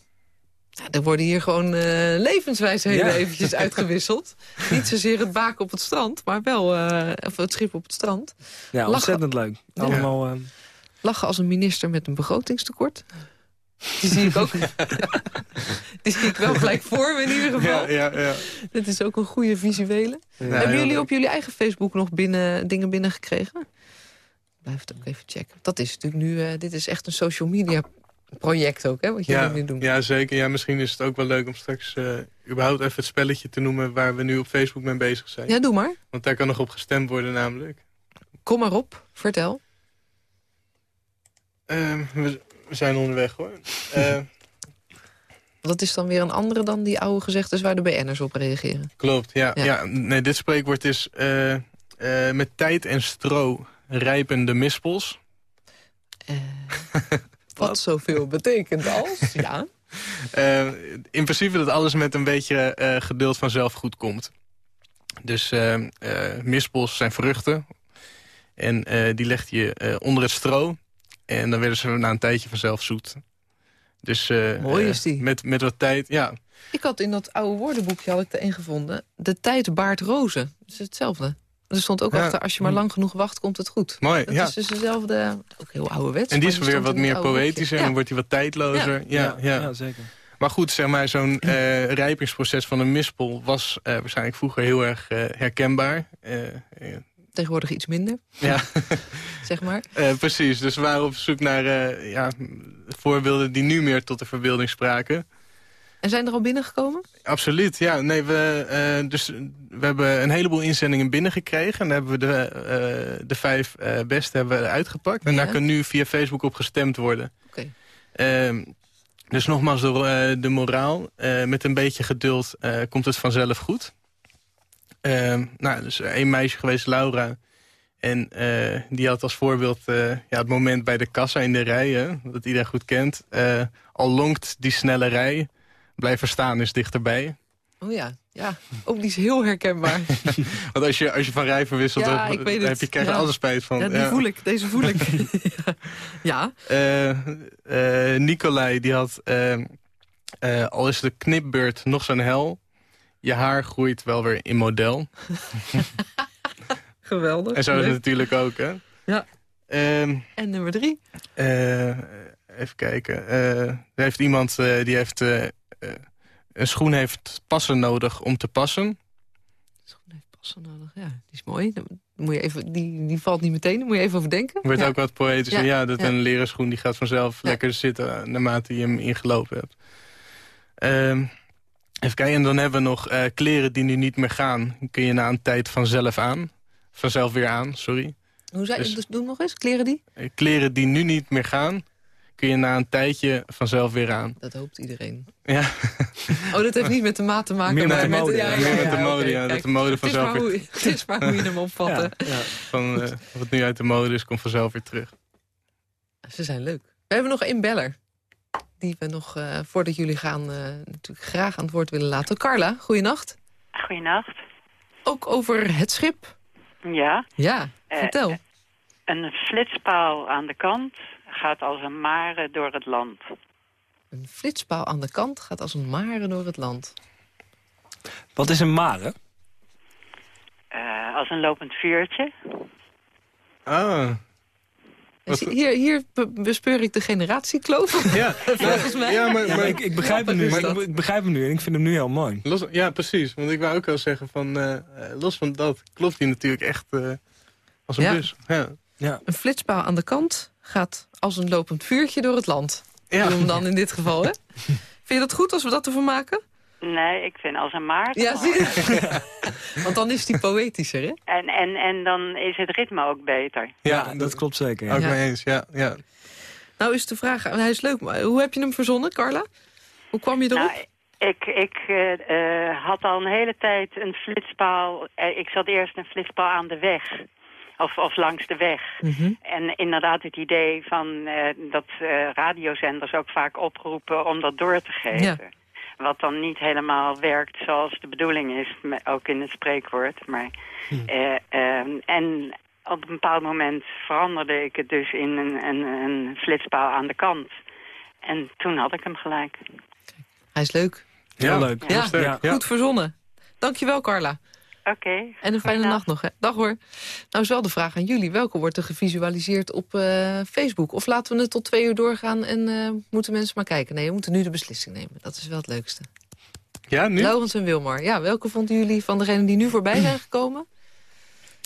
Nou, er worden hier gewoon eh, levenswijsheden Ja. eventjes uitgewisseld. Niet zozeer het baken op het strand, maar wel eh, of het schip op het strand. Ja, Lachen. ontzettend leuk. Ja. Allemaal... eh, Lachen als een minister met een begrotingstekort. Die zie ik ook. Die zie ik wel gelijk voor me in ieder geval. Ja, ja, ja. Dit is ook een goede visuele. Hebben jullie op jullie eigen Facebook nog binnen, dingen binnengekregen? Blijf het ook even checken. Dat is natuurlijk nu, eh, dit is echt een social media project ook, hè, wat jullie Ja, nu doen. ja, zeker. Ja, misschien is het ook wel leuk om straks eh, überhaupt even het spelletje te noemen... waar we nu op Facebook mee bezig zijn. Ja, doe maar. Want daar kan nog op gestemd worden namelijk. Kom maar op, vertel. Ehm, we, we zijn onderweg hoor. Eh, Dat is dan weer een andere dan die oude gezegdes waar de BN'ers op reageren. klopt, ja. Ja. ja. nee, dit spreekwoord is... eh, eh, met tijd en stro rijpen de mispels. Eh, wat zoveel betekent als, ja. Eh, in principe dat alles met een beetje eh, geduld vanzelf goed komt. Dus mispels zijn vruchten. En die leg je onder het stro. En dan werden ze na een tijdje vanzelf zoet. Dus Mooi is die. Met, met wat tijd, ja. Ik had in dat oude woordenboekje had ik er een gevonden. De tijd baart rozen. Dat is hetzelfde. Er stond ook Ja. achter, als je maar lang genoeg wacht, komt het goed. Mooi, Dat ja. is dus dezelfde, ook heel ouderwets. En die is weer wat meer oude poëtischer en Ja. wordt hij wat tijdlozer. Ja. Ja, ja, zeker. Maar goed, zeg maar, zo'n eh, rijpingsproces van een mispel was eh, waarschijnlijk vroeger heel erg eh, herkenbaar. Tegenwoordig iets minder, ja, zeg maar. eh, precies. Dus we waren op zoek naar eh, ja, voorbeelden die nu meer tot de verbeelding spraken. En zijn er al binnengekomen? Absoluut, ja. Nee, we, eh, dus, we hebben een heleboel inzendingen binnengekregen. En daar hebben we de, eh, de vijf eh, beste hebben we uitgepakt. En Ja. daar kan nu via Facebook op gestemd worden. Oké. Ehm, dus nogmaals, door de moraal. met een beetje geduld komt het vanzelf goed. Ehm nou, dus één meisje geweest, Laura. En die had als voorbeeld ja, het moment bij de kassa in de rij. Hè, dat iedereen goed kent. Al lonkt die snelle rij. Blijf er staan is dichterbij. Oh ja, ja. Oh, die is heel herkenbaar. Want als je, als je van rij verwisselt, Ja, dan, ik weet dan heb je, krijg je Ja. alles spijt van. Ja, die Ja. voel ik. Deze voel ik. ja. Eh, eh, Nicolai, die had... eh, al is de knipbeurt nog zo'n hel... je haar groeit wel weer in model. Geweldig. En zo is het natuurlijk ook, hè? Ja. Ehm, En nummer drie. even kijken. Er heeft iemand die heeft... eh, eh, een schoen heeft passen nodig om te passen. Schoen heeft passen nodig. Ja, die is mooi. Dan moet je even, die, die valt niet meteen. Daar moet je even over denken. Wordt Ja. ook wat poëtisch. Ja, Ja, dat ja. een leren schoen die gaat vanzelf lekker zitten... naarmate je hem ingelopen hebt. Ehm, even kijken, en dan hebben we nog eh, kleren die nu niet meer gaan. Kun je na een tijd vanzelf aan. Vanzelf weer aan, sorry. Hoe zei je Dus- dus doe nog eens? Kleren die? Eh, kleren die nu niet meer gaan... kun je na een tijdje vanzelf weer aan. Dat hoopt iedereen. Ja, Oh, dat heeft niet met de maat te maken. Meer met de mode, ja, ja. ja, Meer met de mode, ja, dat kijk. de mode Het is vanzelf weer- hoe- Het is maar hoe je hem opvatte. Ja, ja. van eh, wat nu uit de mode is, komt vanzelf weer terug. Ze zijn leuk. We hebben nog één beller. Die we nog, eh, voordat jullie gaan, eh, natuurlijk graag aan het woord willen laten. Carla, goeienacht. Goeienacht. Ook over het schip. Ja, Ja, vertel. een flitspaal aan de kant gaat als een mare door het land. Een flitspaal aan de kant gaat als een mare door het land. Wat is een mare? Eh, als een lopend vuurtje. Ah, Hier, hier be- bespeur ik de generatiekloof. ja. Volgens mij. Ja, maar, Ja, maar maar- ik, ik begrijp hem nu. is Ik, ik begrijp hem nu en ik vind hem nu heel mooi. Los, ja, precies. Want ik wou ook wel zeggen van... eh, eh, los van dat klopt hij natuurlijk echt eh, als een Ja. bus. Ja. Ja. Een flitspaal aan de kant gaat als een lopend vuurtje door het land. Ja. Dan in dit geval, hè? Vind je dat goed als we dat ervan maken? Nee, ik vind als een maart. Ja, zie je? Want dan is die poëtischer, hè? En, en, en dan is het ritme ook beter. Ja, dat klopt zeker. Ook Ja. mee eens, ja. ja. Nou is de vraag, hij is leuk, maar hoe heb je hem verzonnen, Carla? Hoe kwam je erop? Nou, ik, ik eh, eh, had al een hele tijd een flitspaal. eh, ik zat eerst een flitspaal aan de weg. Of, of langs de weg. Mhm. En inderdaad het idee van eh, dat eh, radiozenders ook vaak oproepen om dat door te geven. Ja. Wat dan niet helemaal werkt zoals de bedoeling is, ook in het spreekwoord. Maar, eh, ehm, en op een bepaald moment veranderde ik het dus in een, een, een flitspaal aan de kant. En toen had ik hem gelijk. Hij is leuk. Heel Ja. leuk. Ja. Ja. goed verzonnen. Dankjewel, Carla. Oké. En een fijne nacht nog, hè? Dag hoor. Nou is wel de vraag aan jullie. Welke wordt er gevisualiseerd op eh, Facebook? Of laten we het tot twee uur doorgaan en eh, moeten mensen maar kijken? Nee, we moeten nu de beslissing nemen. Dat is wel het leukste. Ja, nu? Laurens en Wilmar. Ja, welke vonden jullie van degenen die nu voorbij zijn gekomen?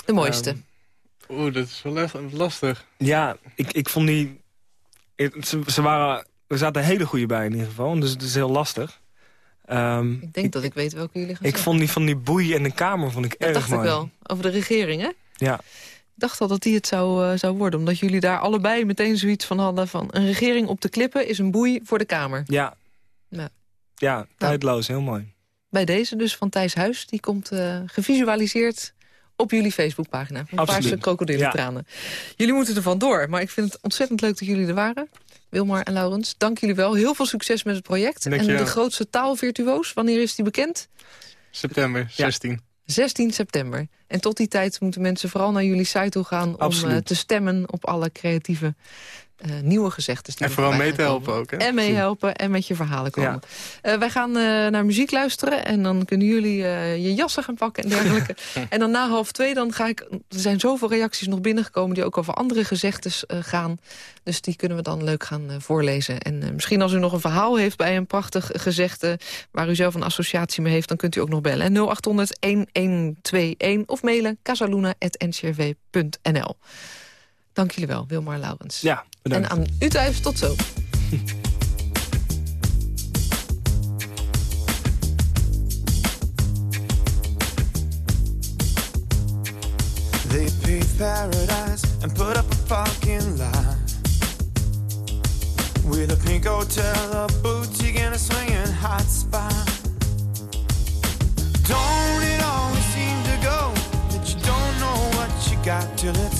De mooiste. Ehm, Oeh, dat is wel lastig. Ja, ik, ik vond die... Ze, ze waren, er zaten hele goede bij in ieder geval. Dus het is heel lastig. Ehm, ik denk dat ik weet welke jullie gaan ik zeggen. vond die van die boei in de kamer vond ik Dat erg dacht mooi. ik wel. Over de regering, hè? Ja, Ik dacht al dat die het zou, eh, zou worden. Omdat jullie daar allebei meteen zoiets van hadden van... een regering op de klippen is een boei voor de Kamer. ja. Ja. Ja, tijdloos, heel mooi. Bij deze dus van Thijs Huis. Die komt eh, gevisualiseerd op jullie Facebookpagina. Van Absoluut. Paarse krokodillentranen. Jullie moeten er vandoor. Maar ik vind het ontzettend leuk dat jullie er waren. Wilmar en Laurens, dank jullie wel. Heel veel succes met het project. En de grootste taalvirtuoos, wanneer is die bekend? September, 16. 16 september. En tot die tijd moeten mensen vooral naar jullie site toe gaan... om Absoluut. eh, te stemmen op alle creatieve eh, nieuwe gezegdes. die En vooral mee te helpen ook, hè? En meehelpen en met je verhalen komen. Ja. Eh, wij gaan eh, naar muziek luisteren en dan kunnen jullie je jassen gaan pakken en dergelijke. en dan na half twee dan ga ik... Er zijn zoveel reacties nog binnengekomen die ook over andere gezegdes gaan. Dus die kunnen we dan leuk gaan voorlezen. En misschien als u nog een verhaal heeft bij een prachtig gezegde... waar u zelf een associatie mee heeft, dan kunt u ook nog bellen. 0800-1121 of mailen casaluna.ncrv.nl. Dank jullie wel, Wilmar Laurens. Ja, bedankt. En aan u thuis, tot zo. They paved paradise and put up a fucking lot. With a pink hotel, a boutique, and a swinging hot spot. Don't it always seem to go that you don't know what you got till it's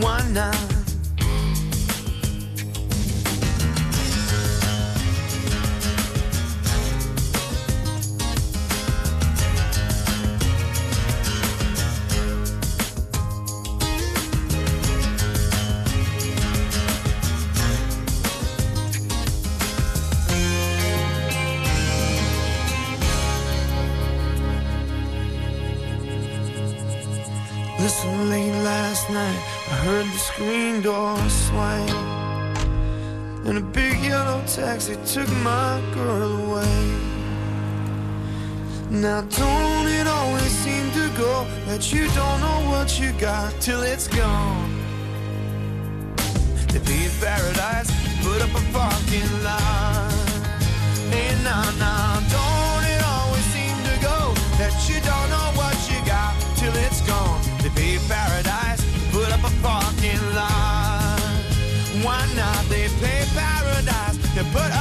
one now. Taxi took my girl away. Now, don't it always seem to go that you don't know what you got till it's gone? They paid paradise, put up a parking lot. Hey, now, now, don't it always seem to go that you don't know what you got till it's gone? They pay paradise, put up a parking lot. Why not? They pay paradise, they put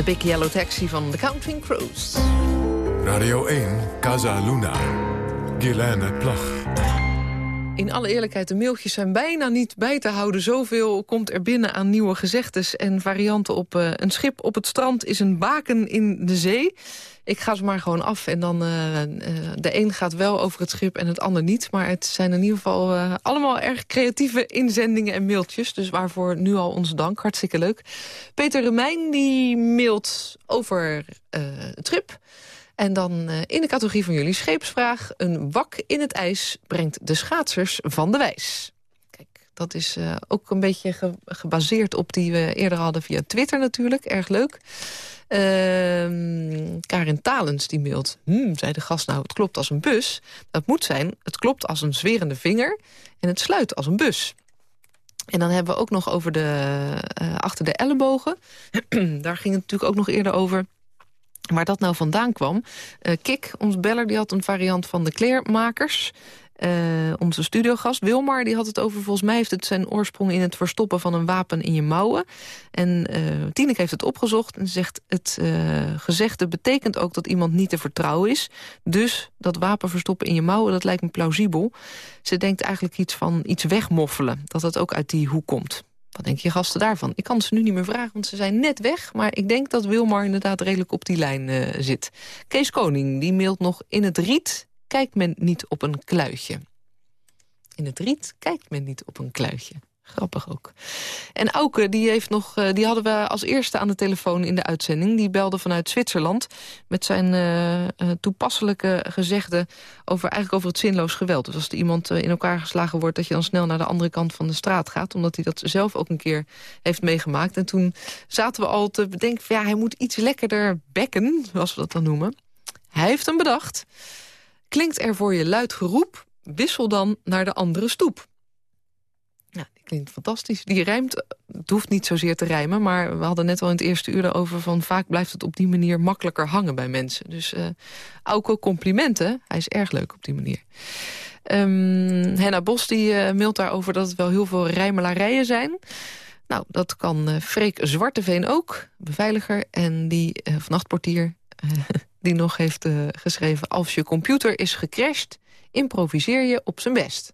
De Big Yellow Taxi van The Counting Crows. Radio 1, Casa Luna. Guilaine Plag. In alle eerlijkheid, de mailtjes zijn bijna niet bij te houden. Zoveel komt er binnen aan nieuwe gezegdes en varianten op uh, een schip op het strand is een baken in de zee. Ik ga ze maar gewoon af en dan uh, de een gaat wel over het schip en het ander niet. Maar het zijn in ieder geval allemaal erg creatieve inzendingen en mailtjes. Dus waarvoor nu al onze dank. Hartstikke leuk. Peter Remijn die mailt over het schip. En dan uh, in de categorie van jullie scheepsvraag... een wak in het ijs brengt de schaatsers van de wijs. Kijk, dat is uh, ook een beetje ge gebaseerd op die we eerder hadden via Twitter natuurlijk. Erg leuk. Uh, Karin Talens die mailt... Hmm, zei de gast nou, het klopt als een bus. Dat moet zijn, het klopt als een zwerende vinger... en het sluit als een bus. En dan hebben we ook nog over de... Uh, achter de ellebogen. Daar ging het natuurlijk ook nog eerder over... Waar dat nou vandaan kwam. Uh, Kik, ons beller, die had een variant van de kleermakers. Uh, onze studiogast Wilmar die had het over... volgens mij heeft het zijn oorsprong in het verstoppen van een wapen in je mouwen. En uh, Tineke heeft het opgezocht en zegt... het uh, gezegde betekent ook dat iemand niet te vertrouwen is. Dus dat wapen verstoppen in je mouwen, dat lijkt me plausibel. Ze denkt eigenlijk iets van iets wegmoffelen. Dat dat ook uit die hoek komt. Wat denk je gasten daarvan? Ik kan ze nu niet meer vragen, want ze zijn net weg. Maar ik denk dat Wilmar inderdaad redelijk op die lijn uh, zit. Kees Koning, die mailt nog... in het riet kijkt men niet op een kluitje. In het riet kijkt men niet op een kluitje. Grappig ook. En Auke, die, heeft nog, die hadden we als eerste aan de telefoon in de uitzending. Die belde vanuit Zwitserland met zijn uh, toepasselijke gezegde... Over, eigenlijk over het zinloos geweld. Dus als er iemand in elkaar geslagen wordt... dat je dan snel naar de andere kant van de straat gaat. Omdat hij dat zelf ook een keer heeft meegemaakt. En toen zaten we al te bedenken... Van, ja, hij moet iets lekkerder bekken, zoals we dat dan noemen. Hij heeft hem bedacht. Klinkt er voor je luid geroep... wissel dan naar de andere stoep. Ja, die klinkt fantastisch. Die rijmt, het hoeft niet zozeer te rijmen... maar we hadden net al in het eerste uur erover... van vaak blijft het op die manier makkelijker hangen bij mensen. Dus uh, Auko complimenten, hij is erg leuk op die manier. Um, Henna Bos die uh, mailt daarover dat het wel heel veel rijmelarijen zijn... Nou, dat kan uh, Freek Zwarteveen ook, beveiliger... en die uh, nachtportier die nog heeft geschreven... als je computer is gecrashed, improviseer je op zijn best.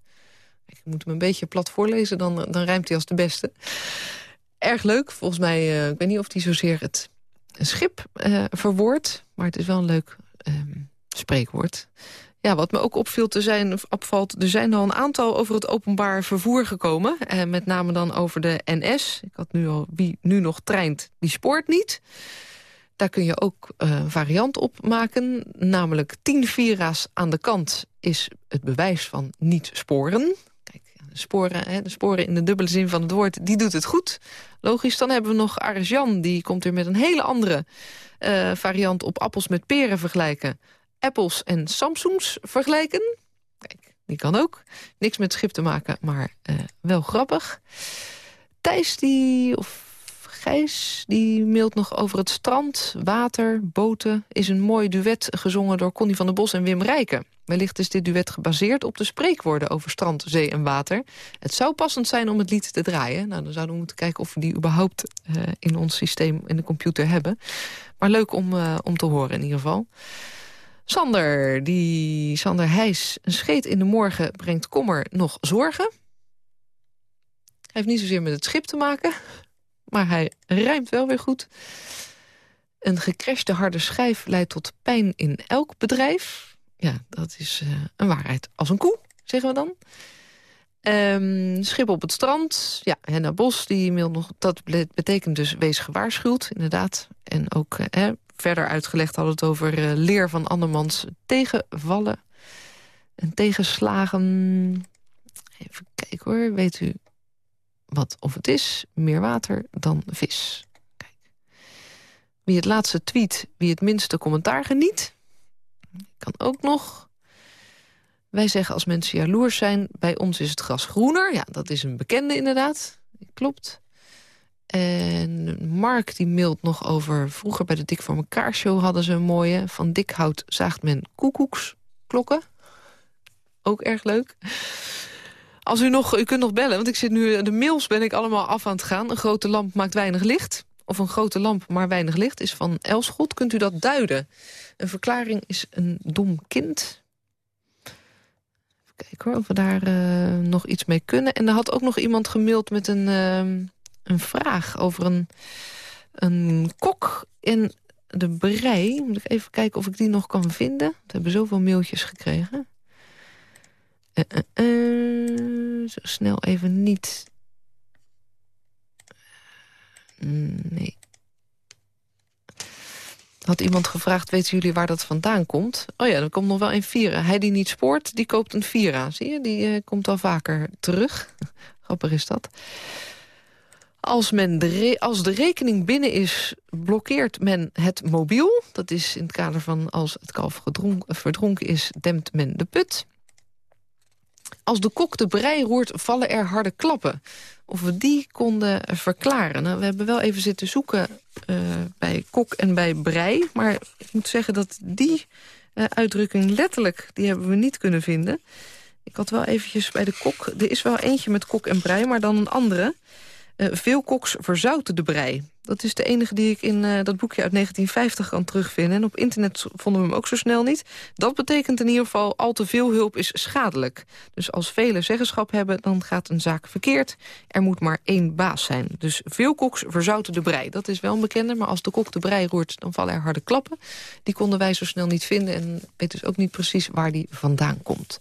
Ik moet hem een beetje plat voorlezen, dan, dan rijmt hij als de beste. Erg leuk, volgens mij, uh, ik weet niet of hij zozeer het schip uh, verwoordt... maar het is wel een leuk um, spreekwoord. Ja, wat me ook opviel te zijn, opvalt, er zijn al een aantal over het openbaar vervoer gekomen. Uh, met name dan over de NS. Ik had nu al, wie nu nog treint, die spoort niet. Daar kun je ook uh, een variant op maken. Namelijk 10 vira's aan de kant is het bewijs van niet sporen. Sporen, hè, de sporen in de dubbele zin van het woord, die doet het goed. Logisch, dan hebben we nog Arjan. Die komt er met een hele andere uh, variant op appels met peren vergelijken. Apples en Samsungs vergelijken. Kijk, die kan ook. Niks met schip te maken, maar uh, wel grappig. Thijs die... Of Gijs die mailt nog over het strand, water, boten... is een mooi duet gezongen door Connie van der Bos en Wim Rijken. Wellicht is dit duet gebaseerd op de spreekwoorden over strand, zee en water. Het zou passend zijn om het lied te draaien. Nou, dan zouden we moeten kijken of we die überhaupt uh, in ons systeem in de computer hebben. Maar leuk om, uh, om te horen in ieder geval. Sander, die Sander Heijs, een scheet in de morgen brengt kommer nog zorgen. Hij heeft niet zozeer met het schip te maken... Maar hij rijmt wel weer goed. Een gecrashte harde schijf leidt tot pijn in elk bedrijf. Ja, dat is uh, een waarheid als een koe, zeggen we dan. Um, schip op het strand. Ja, Henna Bos, die mailt nog... Dat betekent dus wees gewaarschuwd, inderdaad. En ook uh, verder uitgelegd hadden het over uh, leer van andermans tegenvallen. En tegenslagen... Even kijken hoor, weet u wat of het is, meer water dan vis. Kijk. Wie het laatste tweet, wie het minste commentaar geniet. Kan ook nog. Wij zeggen als mensen jaloers zijn, bij ons is het gras groener. Ja, dat is een bekende inderdaad. Klopt. En Mark die mailt nog over... vroeger bij de Dik voor elkaar show hadden ze een mooie... van dik hout zaagt men koekoeksklokken. Ook erg leuk. Als u nog, u kunt nog bellen, want ik zit nu, de mails ben ik allemaal af aan het gaan. Een grote lamp maakt weinig licht. Of een grote lamp maar weinig licht is van Elschot. Kunt u dat duiden? Een verklaring is een dom kind. Even kijken hoor, of we daar eh, nog iets mee kunnen. En er had ook nog iemand gemaild met een, ehm, een vraag over een, een kok in de brei. Moet ik even kijken of ik die nog kan vinden. We hebben zoveel mailtjes gekregen. Eh, eh, zo snel even niet. Nee. Had iemand gevraagd, weten jullie waar dat vandaan komt? Oh ja, er komt nog wel een Vira. Hij die niet spoort, die koopt een Vira. Zie je, die eh, komt al vaker terug. Grappig is dat. Als, men de als de rekening binnen is, blokkeert men het mobiel. Dat is in het kader van als het kalf gedronk- verdronken is, dempt men de put. Als de kok de brei roert, vallen er harde klappen. Of we die konden verklaren. Nou, we hebben wel even zitten zoeken eh, bij kok en bij brei. Maar ik moet zeggen dat die eh, uitdrukking letterlijk... die hebben we niet kunnen vinden. Ik had wel eventjes bij de kok... Er is wel eentje met kok en brei, maar dan een andere. Eh, veel koks verzouten de brei. Dat is de enige die ik in eh, dat boekje uit 1950 kan terugvinden. En op internet vonden we hem ook zo snel niet. Dat betekent in ieder geval al te veel hulp is schadelijk. Dus als velen zeggenschap hebben, dan gaat een zaak verkeerd. Er moet maar één baas zijn. Dus veel koks verzouten de brei. Dat is wel een bekende, maar als de kok de brei roert... dan vallen er harde klappen. Die konden wij zo snel niet vinden en weet dus ook niet precies waar die vandaan komt.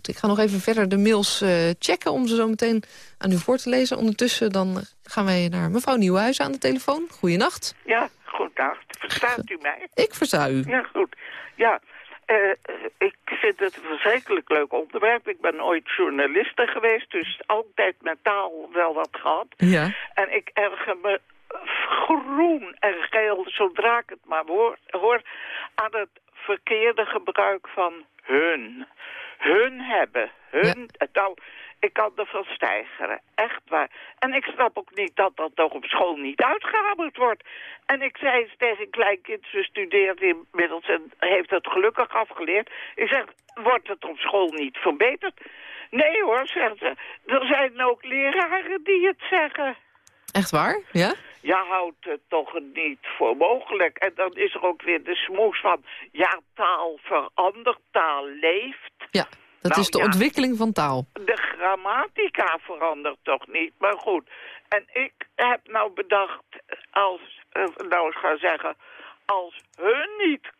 Goed, ik ga nog even verder de mails eh, checken om ze zo meteen aan u voor te lezen. Ondertussen dan gaan wij naar mevrouw Nieuwhuizen aan de telefoon. Goeienacht. Ja, goedendag. Verstaat u mij? Ik versta u. Ja, goed. Ja, eh, ik vind het een verschrikkelijk leuk onderwerp. Ik ben ooit journaliste geweest, dus altijd met taal wel wat gehad. Ja. En ik erger me groen en geel, zodra ik het maar hoor, hoor aan het verkeerde gebruik van hun. Hun hebben. Hun, nou, ik kan ervan stijgeren. Echt waar. En ik snap ook niet dat dat toch op school niet uitgehamerd wordt. En ik zei eens tegen een klein kind, ze studeert inmiddels en heeft het gelukkig afgeleerd. Ik zeg, wordt het op school niet verbeterd? Nee hoor, zegt ze. Er zijn ook leraren die het zeggen. Echt waar? Ja? Je houdt het toch niet voor mogelijk. En dan is er ook weer de smoes van... ja, taal verandert, taal leeft. Ja, dat Nou, is de ja. ontwikkeling van taal. De grammatica verandert toch niet, maar goed. En ik heb nou bedacht, als, eh, nou eens gaan zeggen... als hun niet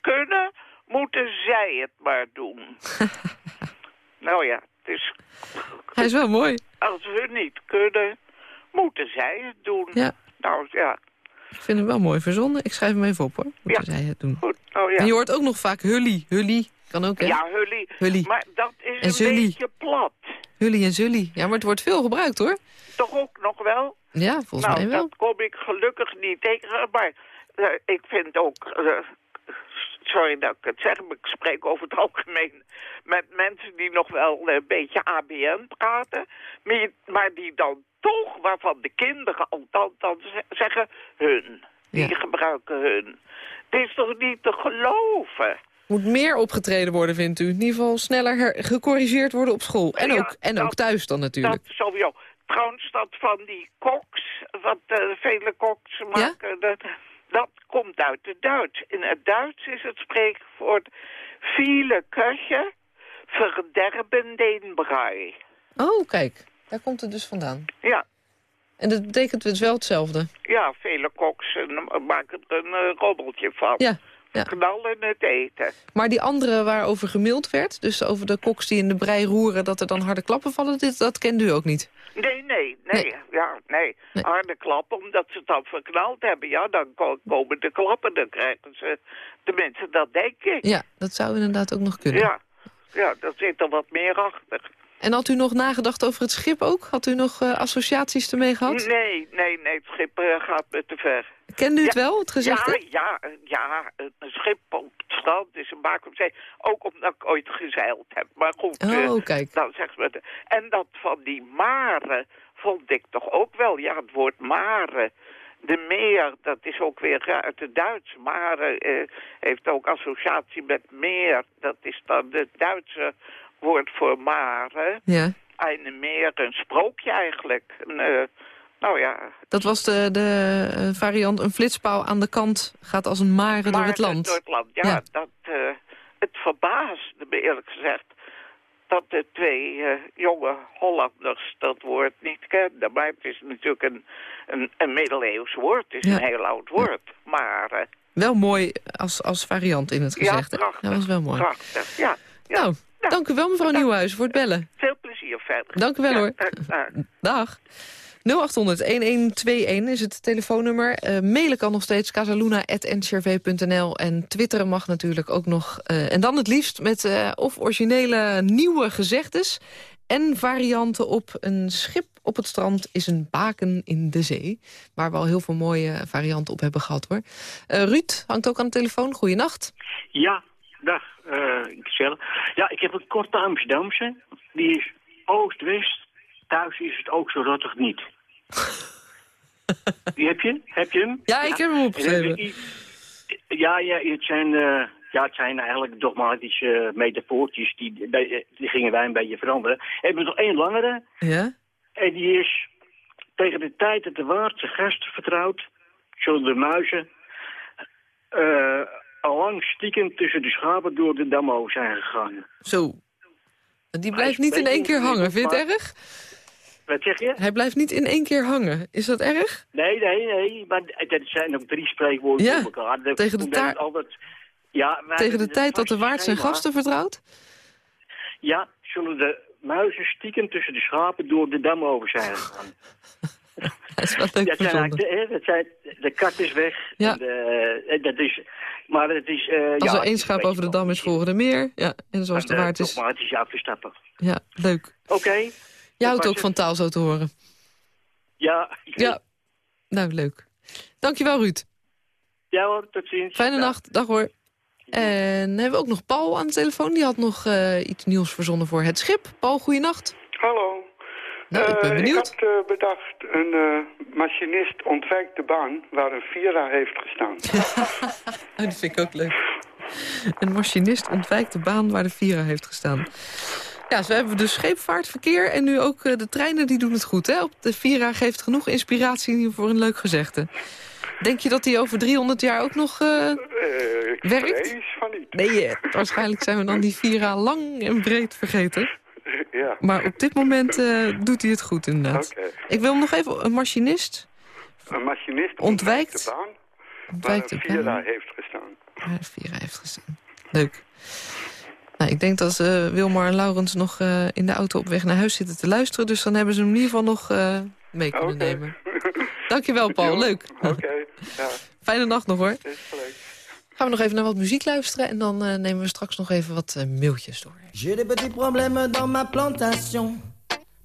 kunnen, moeten zij het maar doen. nou ja, dus Hij is wel mooi. als hun niet kunnen, moeten zij het doen. Ja. Nou ja, Ik vind hem wel mooi verzonnen. Ik schrijf hem even op, hoor. Moeten zij het doen. goed. Nou ja. En je hoort ook nog vaak hully. Hully. Kan ook, hè? Ja, hully. Hully. Maar dat is En een zully. beetje plat. Hully en zully. Ja, maar het wordt veel gebruikt, hoor. Toch ook nog wel? Ja, volgens nou, mij wel. dat kom ik gelukkig niet tegen. Maar eh, ik vind ook... eh, sorry dat ik het zeg, maar ik spreek over het algemeen... met mensen die nog wel een beetje ABN praten... maar- die dan toch, waarvan de kinderen althans dan ze- zeggen... hun. Die Ja. gebruiken hun. Het is toch niet te geloven? Moet meer opgetreden worden, vindt u? In ieder geval sneller gecorrigeerd worden op school. En Ja, ook, en ook thuis dan natuurlijk. Dat sowieso. Trouwens, dat van die koks, wat eh, vele koks maken, dat, dat komt uit het Duits. In het Duits is het spreekwoord... Viele Köche verderben den Brei. Oh, kijk. Daar komt het dus vandaan. Ja, En dat betekent dus wel hetzelfde. ja, vele koks eh, maken er een eh, robbeltje van. Ja, ja. Knallen het eten. Maar die andere waarover gemaild werd... dus over de koks die in de brei roeren... dat er dan harde klappen vallen, dit, dat kende u ook niet. Nee, nee, nee, Nee. ja, nee. Nee. Harde klappen, omdat ze het dan verknald hebben. Ja, dan ko- komen de klappen, dan krijgen ze de mensen dat denken. Ja, dat zou inderdaad ook nog kunnen. Ja, ja, daar zit er wat meer achter. En had u nog nagedacht over het schip ook? Had u nog eh, associaties ermee gehad? Nee, nee, nee, het schip eh, gaat me te ver. Kende u het wel, het gezegde? Ja, ja, ja, een schip op het strand is een baak op zee. Ook omdat ik ooit gezeild heb. Maar goed, eh, Oh, kijk. dan we het. En dat van die maren vond ik toch ook wel. Ja, het woord maren. De meer, dat is ook weer uit het Duits. Maren eh, heeft ook associatie met meer. Dat is dan het Duitse woord voor maren. Ja. Een meer, een sprookje eigenlijk. Een, eh, Nou ja. Dat was de, de eh, variant, een flitspaal aan de kant gaat als een mare door het land. Door het land, ja. Dat, uh, het verbaasde me eerlijk gezegd dat de twee uh, jonge Hollanders dat woord niet kenden. Maar het is natuurlijk een, een, een middeleeuws woord. Het is een heel oud woord. Maar... Uh, wel mooi als, als variant in het gezegde. Ja, prachtig. Dat was wel mooi. Prachtig, ja. ja. Nou, dank u wel mevrouw Nieuwhuis voor het bellen. Veel plezier verder. Dank u wel ja, hoor. Uh, Dag. 0800-1121 is het telefoonnummer. Uh, mailen kan nog steeds casaluna.ncrv.nl. En twitteren mag natuurlijk ook nog. Uh, en dan het liefst met uh, of originele nieuwe gezegdes... en varianten op een schip op het strand is een baken in de zee. Waar we al heel veel mooie varianten op hebben gehad, hoor. Ruud hangt ook aan de telefoon. Goeienacht. Ja, dag. Uh, ja, ik heb een korte Amsterdamse. Die is oost-west. Thuis is het ook zo rottig niet. Die heb je? Heb je hem? Ja, ik heb hem opgeschreven. Ja, ja, het zijn, uh, ja, het zijn eigenlijk dogmatische metafoortjes. Die, die gingen wij een beetje veranderen. Hebben we nog één langere. Ja? En die is... Tegen de tijd dat de waard zijn gasten vertrouwt... zullen de muizen... Uh, allang stiekem tussen de schapen door de dammo zijn gegaan. Zo. Die blijft niet in één keer hangen. Vind je het erg? Wat zeg je? Hij blijft niet in één keer hangen. Is dat erg? Nee, nee, nee. Maar dat zijn nog drie spreekwoorden ja, op elkaar. Dat, tegen de, altijd, ja, tegen de tijd dat de waard zijn gasten vertrouwt? Ja, zullen de muizen stiekem tussen de schapen door de dam over zijn gegaan. dat is wel leuk dat zijn de, dat zijn, de kat is weg. Ja. En de, dat is, maar het is... Uh, Als ja, er één schaap over de dam is, volgen er meer. Ja, en zoals en, de waard is... Af te stappen. Ja, leuk. Oké. Okay. Je houdt ook van taal zo te horen. Ja. Ja. Nou, leuk. Dankjewel, Ruud. Ja hoor, tot ziens. Fijne ja. nacht. Dag hoor. En hebben we ook nog Paul aan de telefoon. Die had nog uh, iets nieuws verzonnen voor het schip. Paul, goeienacht. Hallo. Nou, ik ben benieuwd. Uh, ik had uh, bedacht, een machinist ontwijkt de baan waar een Vira heeft gestaan. oh, dat vind ik ook leuk. Een machinist ontwijkt de baan waar de Vira heeft gestaan. Ja, zo hebben we dus scheepvaartverkeer en nu ook de treinen die doen het goed. Hè? Op de Vira geeft genoeg inspiratie voor een leuk gezegde. Denk je dat die over 300 jaar ook nog uh, uh, werkt? van niet. Nee, waarschijnlijk zijn we dan die Vira lang en breed vergeten. Ja. Maar op dit moment doet hij het goed inderdaad. Okay. Ik wil nog even, een machinist... Een machinist ontwijkt, de baan ontwijkt Vira baan. heeft gestaan. Waar heeft gestaan. Leuk. Nou, ik denk dat uh, Wilmar en Laurens nog uh, in de auto op weg naar huis zitten te luisteren. Dus dan hebben ze hem in ieder geval nog uh, mee kunnen okay. nemen. Dankjewel, Paul. Leuk. Oké, okay. ja. Fijne nacht nog, hoor. Is leuk. Gaan we nog even naar wat muziek luisteren en dan nemen we straks nog even wat mailtjes door. J'ai des petits problèmes dans ma plantation.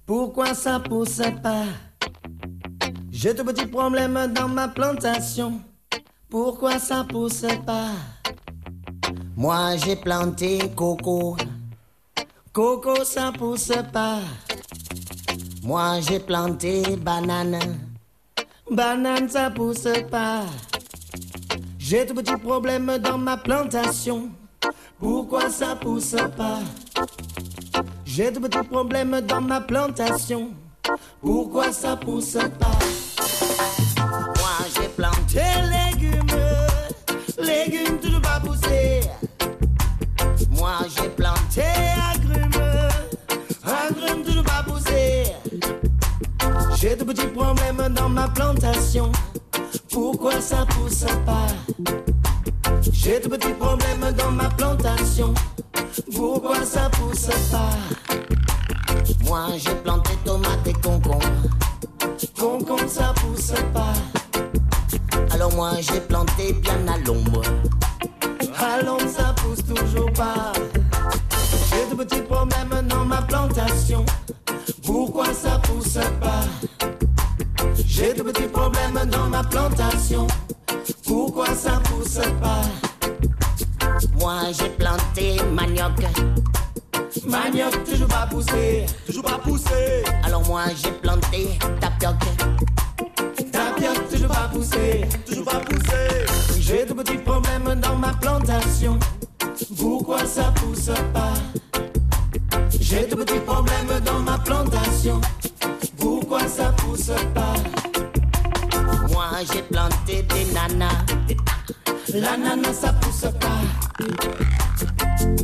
Pourquoi ça pousse pas? J'ai des petits problèmes dans ma plantation. Pourquoi ça pousse pas? Moi j'ai planté coco, coco ça pousse pas. Moi j'ai planté banane, banane ça pousse pas. J'ai de petits problèmes dans ma plantation, pourquoi ça pousse pas? J'ai de petits problèmes dans ma plantation, pourquoi ça pousse pas? Moi j'ai planté légumes, légumes tout pas pousser. Moi j'ai planté agrumes, agrumes tout pas pousser. J'ai de petits problèmes dans ma plantation, pourquoi ça pousse pas? J'ai de petits problèmes dans ma plantation, pourquoi ça pousse pas? Moi j'ai planté tomates et concombres, concombre ça pousse pas. Alors moi j'ai planté bien à l'ombre. À ça pousse toujours pas. J'ai de petits problèmes dans ma plantation. Pourquoi ça pousse pas? J'ai de petits problèmes dans ma plantation. Pourquoi ça pousse pas? Moi j'ai planté manioc. Manioc toujours pas poussé, toujours pas poussé. Alors moi j'ai planté tapioc. Tapioc toujours pas poussé, toujours pas poussé. J'ai de petits problèmes dans ma plantation. Pourquoi ça pousse pas? J'ai de petits problèmes dans ma plantation. Pourquoi ça pousse pas? J'ai planté des nanas. L'ananas ça pousse pas.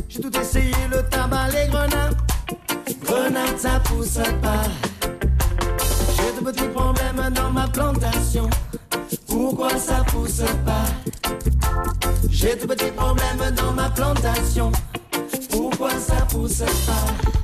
J'ai tout essayé, le tabac, les grenades. Grenades ça pousse pas. J'ai de petits problèmes dans ma plantation. Pourquoi ça pousse pas? J'ai de petits problèmes dans ma plantation. Pourquoi ça pousse pas?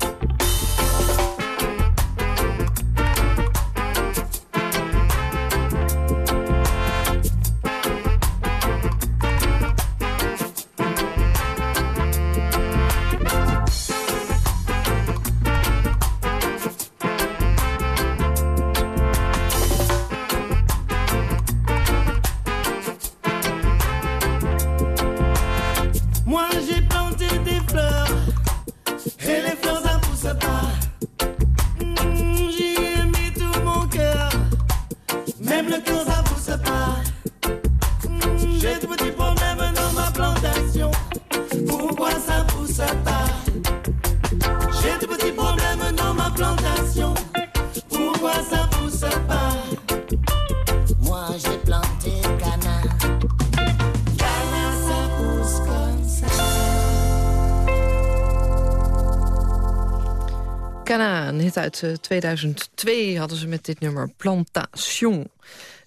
Uit 2002 eh, hadden ze met dit nummer Plantation.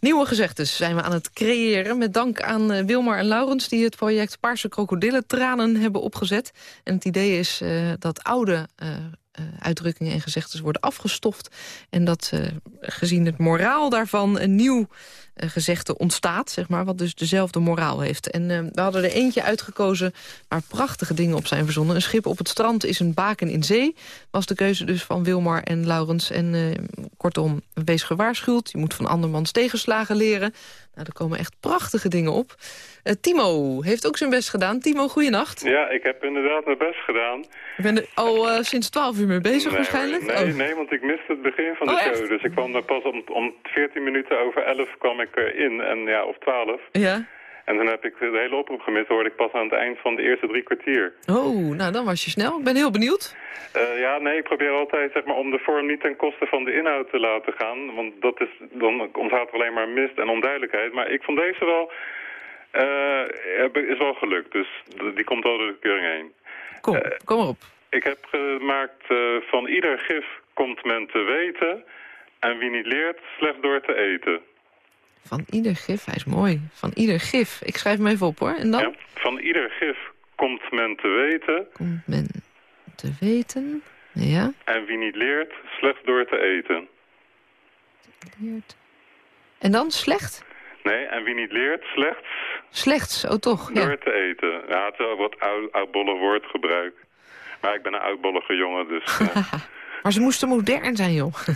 Nieuwe gezegdes zijn we aan het creëren... met dank aan uh, Wilmar en Laurens die het project Paarse Krokodillen Tranen hebben opgezet. En het idee is uh, dat oude uitdrukkingen en gezegdes worden afgestoft... en dat gezien het moraal daarvan een nieuw uh, gezegde ontstaat, zeg maar, wat dus dezelfde moraal heeft. En uh, we hadden er eentje uitgekozen waar prachtige dingen op zijn verzonnen. Een schip op het strand is een baken in zee, was de keuze dus van Wilmar en Laurens. En uh, kortom, wees gewaarschuwd, je moet van andermans tegenslagen leren. Nou, er komen echt prachtige dingen op. Uh, Timo heeft ook zijn best gedaan. Timo, goeienacht. Ja, ik heb inderdaad mijn best gedaan. Bent er al sinds 12 uur mee bezig nee, waarschijnlijk? Nee, oh. nee, want ik miste het begin van de oh, show. echt? Dus ik kwam er pas om, om 14 minuten over 11 kwam ik erin. En ja, of 12. Ja. En dan heb ik de hele oproep gemist. hoorde ik pas aan het eind van de eerste drie kwartier. Oh, nou dan was je snel. Ik ben heel benieuwd. Uh, ja, nee, ik probeer altijd zeg maar, om de vorm niet ten koste van de inhoud te laten gaan. Want dat is, dan ontstaat er alleen maar mist en onduidelijkheid. Maar ik vond deze wel, uh, is wel gelukt. Dus die komt wel door de keuring heen. Kom, uh, kom maar op. Ik heb gemaakt van ieder gif komt men te weten. En wie niet leert, slechts door te eten. Van ieder gif, hij is mooi. Van ieder gif. Ik schrijf hem even op hoor. En dan? Ja, van ieder gif komt men te weten. Komt men te weten, ja. En wie niet leert, slechts door te eten. Leert. En dan slecht? Nee, en wie niet leert, slechts... Slechts, oh toch, Door ja. te eten. Ja, het is wel wat oud, oudbolle woordgebruik. Maar ik ben een oudbollige jongen, dus... Uh... maar ze moesten modern zijn, joh.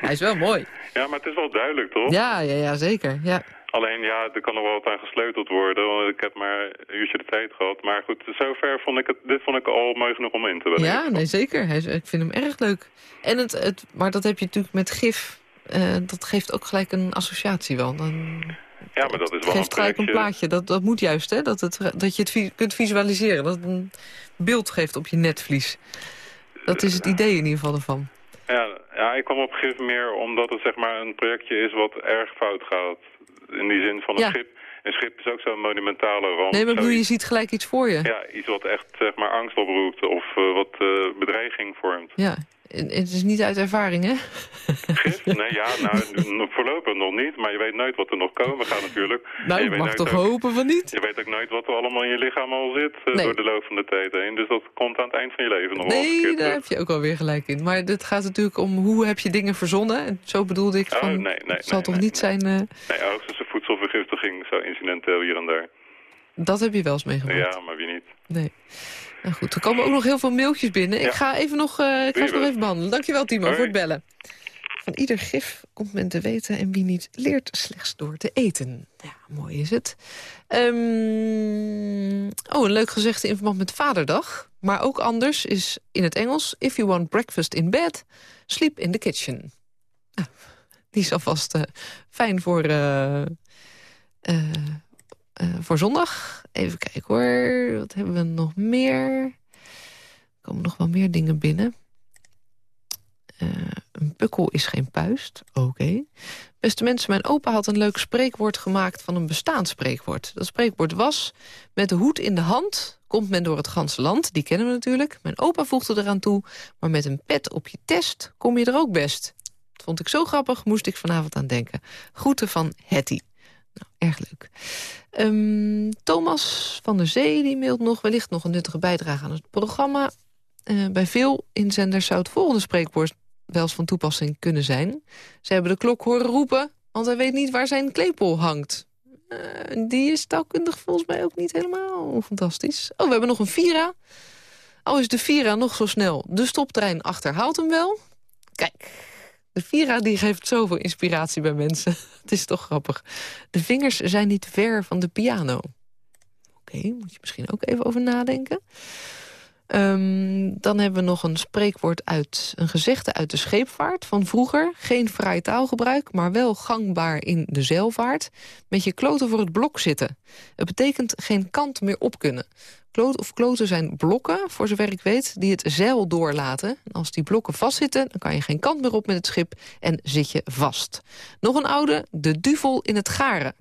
Hij is wel mooi. Ja, maar het is wel duidelijk, toch? Ja, ja, ja zeker. Ja. Alleen, ja, er kan nog wel wat aan gesleuteld worden. Want ik heb maar een uurtje de tijd gehad. Maar goed, zover vond ik het... Dit vond ik al mooi genoeg om in te brengen. Ja, nee, zeker. Hij ik vind hem erg leuk. En het, het, maar dat heb je natuurlijk met gif. Uh, dat geeft ook gelijk een associatie wel. Dan, ja, maar dat is wel geeft een een plaatje. Dat, dat moet juist, hè? Dat, het, dat je het vi kunt visualiseren. Dat het een beeld geeft op je netvlies. Dat is het idee in ieder geval ervan. Ja, ja, ik kwam op gif meer omdat het zeg maar een projectje is wat erg fout gaat. In die zin van een Ja. schip. Een schip is ook zo'n monumentale ramp. Nee, maar bedoel, je ziet gelijk iets voor je. Ja, iets wat echt zeg maar angst oproept of eh, wat eh, bedreiging vormt. Ja, het is niet uit ervaring, hè? Gif? Nee, ja, nou, voorlopig nog niet. Maar je weet nooit wat er nog komen gaat natuurlijk. Nou, je mag toch ook- hopen van niet? Je weet ook nooit wat er allemaal in je lichaam al zit eh, Nee. door de loop van de tijd heen. Dus dat komt aan het eind van je leven nog wel Nee, daar terug. heb je ook alweer gelijk in. Maar het gaat natuurlijk om hoe heb je dingen verzonnen. En zo bedoelde ik Oh, van, nee, nee, het zal toch niet zijn... eh, Nee, hoogstens een voedselvergiftiging, zo incidenteel hier en daar. dat heb je wel eens meegemaakt. Ja, maar wie niet. Nee. Nou goed, er komen ook nog heel veel mailtjes binnen. Ik ga, even nog, eh, ik ga ze nog even behandelen. Dankjewel Timo Hoi. voor het bellen. Van ieder gif komt men te weten en wie niet leert slechts door te eten. Ja, mooi is het. Ehm, oh, een leuk gezegde in verband met Vaderdag. Maar ook anders is in het Engels... If you want breakfast in bed, sleep in the kitchen. Nou, die is alvast eh, fijn voor, eh, eh, voor zondag. Even kijken hoor. Wat hebben we nog meer? Er komen nog wel meer dingen binnen. Eh, Een pukkel is geen puist. Oké. Beste mensen, mijn opa had een leuk spreekwoord gemaakt... van een bestaand spreekwoord. Dat spreekwoord was... met de hoed in de hand komt men door het ganse land. Die kennen we natuurlijk. Mijn opa voegde eraan toe... maar met een pet op je test kom je er ook best. Dat vond ik zo grappig, moest ik vanavond aan denken. Groeten van Hetty. Nou, erg leuk. Ehm, Thomas van der Zee die mailt nog wellicht nog een nuttige bijdrage aan het programma. Uh, bij veel inzenders zou het volgende spreekwoord wel eens van toepassing kunnen zijn. Ze hebben de klok horen roepen, want hij weet niet waar zijn klepel hangt. Uh, die is taalkundig volgens mij ook niet helemaal fantastisch. Oh, we hebben nog een Vira. Al is de Vira nog zo snel, de stoptrein achterhaalt hem wel. Kijk, de Vira die geeft zoveel inspiratie bij mensen. Het is toch grappig. De vingers zijn niet ver van de piano. Oké, moet je misschien ook even over nadenken. Um, dan hebben we nog een spreekwoord uit, een gezegde uit de scheepvaart van vroeger. Geen fraai taalgebruik, maar wel gangbaar in de zeilvaart. Met je kloten voor het blok zitten. Het betekent geen kant meer op kunnen. Kloot of kloten zijn blokken, voor zover ik weet, die het zeil doorlaten. Als die blokken vastzitten, dan kan je geen kant meer op met het schip en zit je vast. Nog een oude, de duvel in het garen.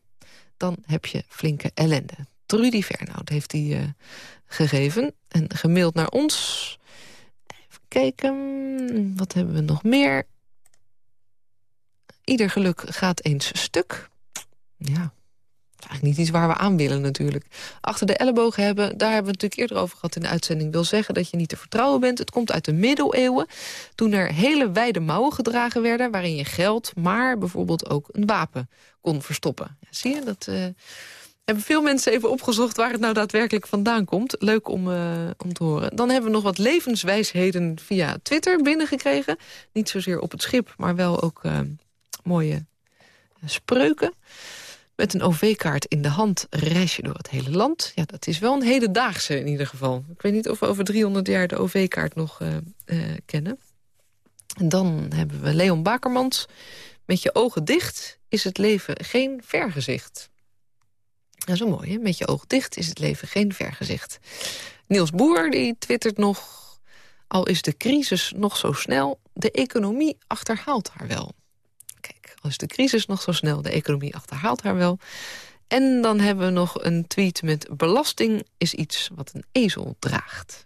Dan heb je flinke ellende. Trudy Vernout heeft die uh, gegeven en gemaild naar ons. Even kijken, wat hebben we nog meer? Ieder geluk gaat eens stuk. Ja, eigenlijk niet iets waar we aan willen natuurlijk. Achter de ellebogen hebben, daar hebben we het natuurlijk eerder over gehad in de uitzending... wil zeggen dat je niet te vertrouwen bent. Het komt uit de middeleeuwen, toen er hele wijde mouwen gedragen werden... waarin je geld, maar bijvoorbeeld ook een wapen kon verstoppen. Zie je, dat... Uh, hebben veel mensen even opgezocht waar het nou daadwerkelijk vandaan komt. Leuk om, uh, om te horen. Dan hebben we nog wat levenswijsheden via Twitter binnengekregen. Niet zozeer op het schip, maar wel ook uh, mooie spreuken. Met een OV-kaart in de hand reis je door het hele land. Ja, dat is wel een hedendaagse in ieder geval. Ik weet niet of we over 300 jaar de OV-kaart nog kennen. En dan hebben we Leon Bakermans. Met je ogen dicht is het leven geen vergezicht. Dat is wel mooi, hè? Met je oog dicht is het leven geen vergezicht. Niels Boer die twittert nog... al is de crisis nog zo snel, de economie achterhaalt haar wel. Kijk, al is de crisis nog zo snel, de economie achterhaalt haar wel. En dan hebben we nog een tweet met... belasting is iets wat een ezel draagt.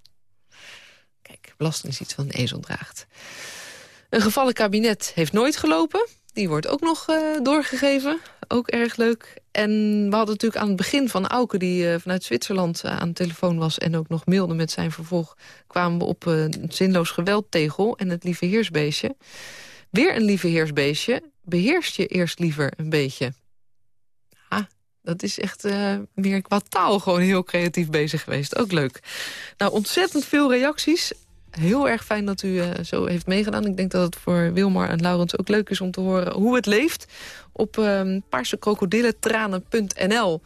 Kijk, belasting is iets wat een ezel draagt. Een gevallen kabinet heeft nooit gelopen. Die wordt ook nog uh, doorgegeven. Ook erg leuk. En we hadden natuurlijk aan het begin van Auke... die uh, vanuit Zwitserland uh, aan de telefoon was... en ook nog mailde met zijn vervolg... kwamen we op een zinloos geweldtegel en het lieve heersbeestje. Weer een lieve heersbeestje. Beheerst je eerst liever een beetje. Ah, dat is echt meer qua taal gewoon heel creatief bezig geweest. Ook leuk. Nou, ontzettend veel reacties heel erg fijn dat u uh, zo heeft meegedaan. Ik denk dat het voor Wilmar en Laurens ook leuk is om te horen hoe het leeft. Op um, paarsecrokodillentranen.nl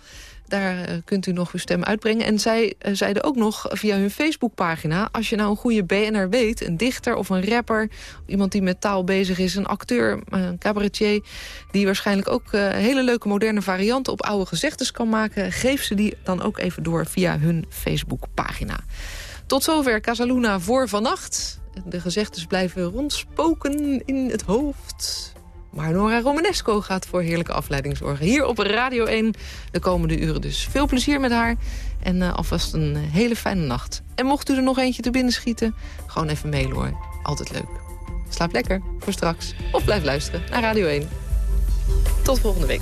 daar uh, kunt u nog uw stem uitbrengen. En zij uh, zeiden ook nog via hun Facebookpagina... als je nou een goede BNR weet, een dichter of een rapper... iemand die met taal bezig is, een acteur, een cabaretier... die waarschijnlijk ook hele leuke moderne varianten op oude gezegdes kan maken... geef ze die dan ook even door via hun Facebookpagina. Tot zover Casaluna voor vannacht. De gezegdes blijven rondspoken in het hoofd. Maar Nora Romanesco gaat voor heerlijke afleiding zorgen. Hier op Radio 1 de komende uren dus. Veel plezier met haar en uh, alvast een hele fijne nacht. En mocht u er nog eentje te binnen schieten, gewoon even mailen hoor. Altijd leuk. Slaap lekker voor straks. Of blijf luisteren naar Radio 1. Tot volgende week.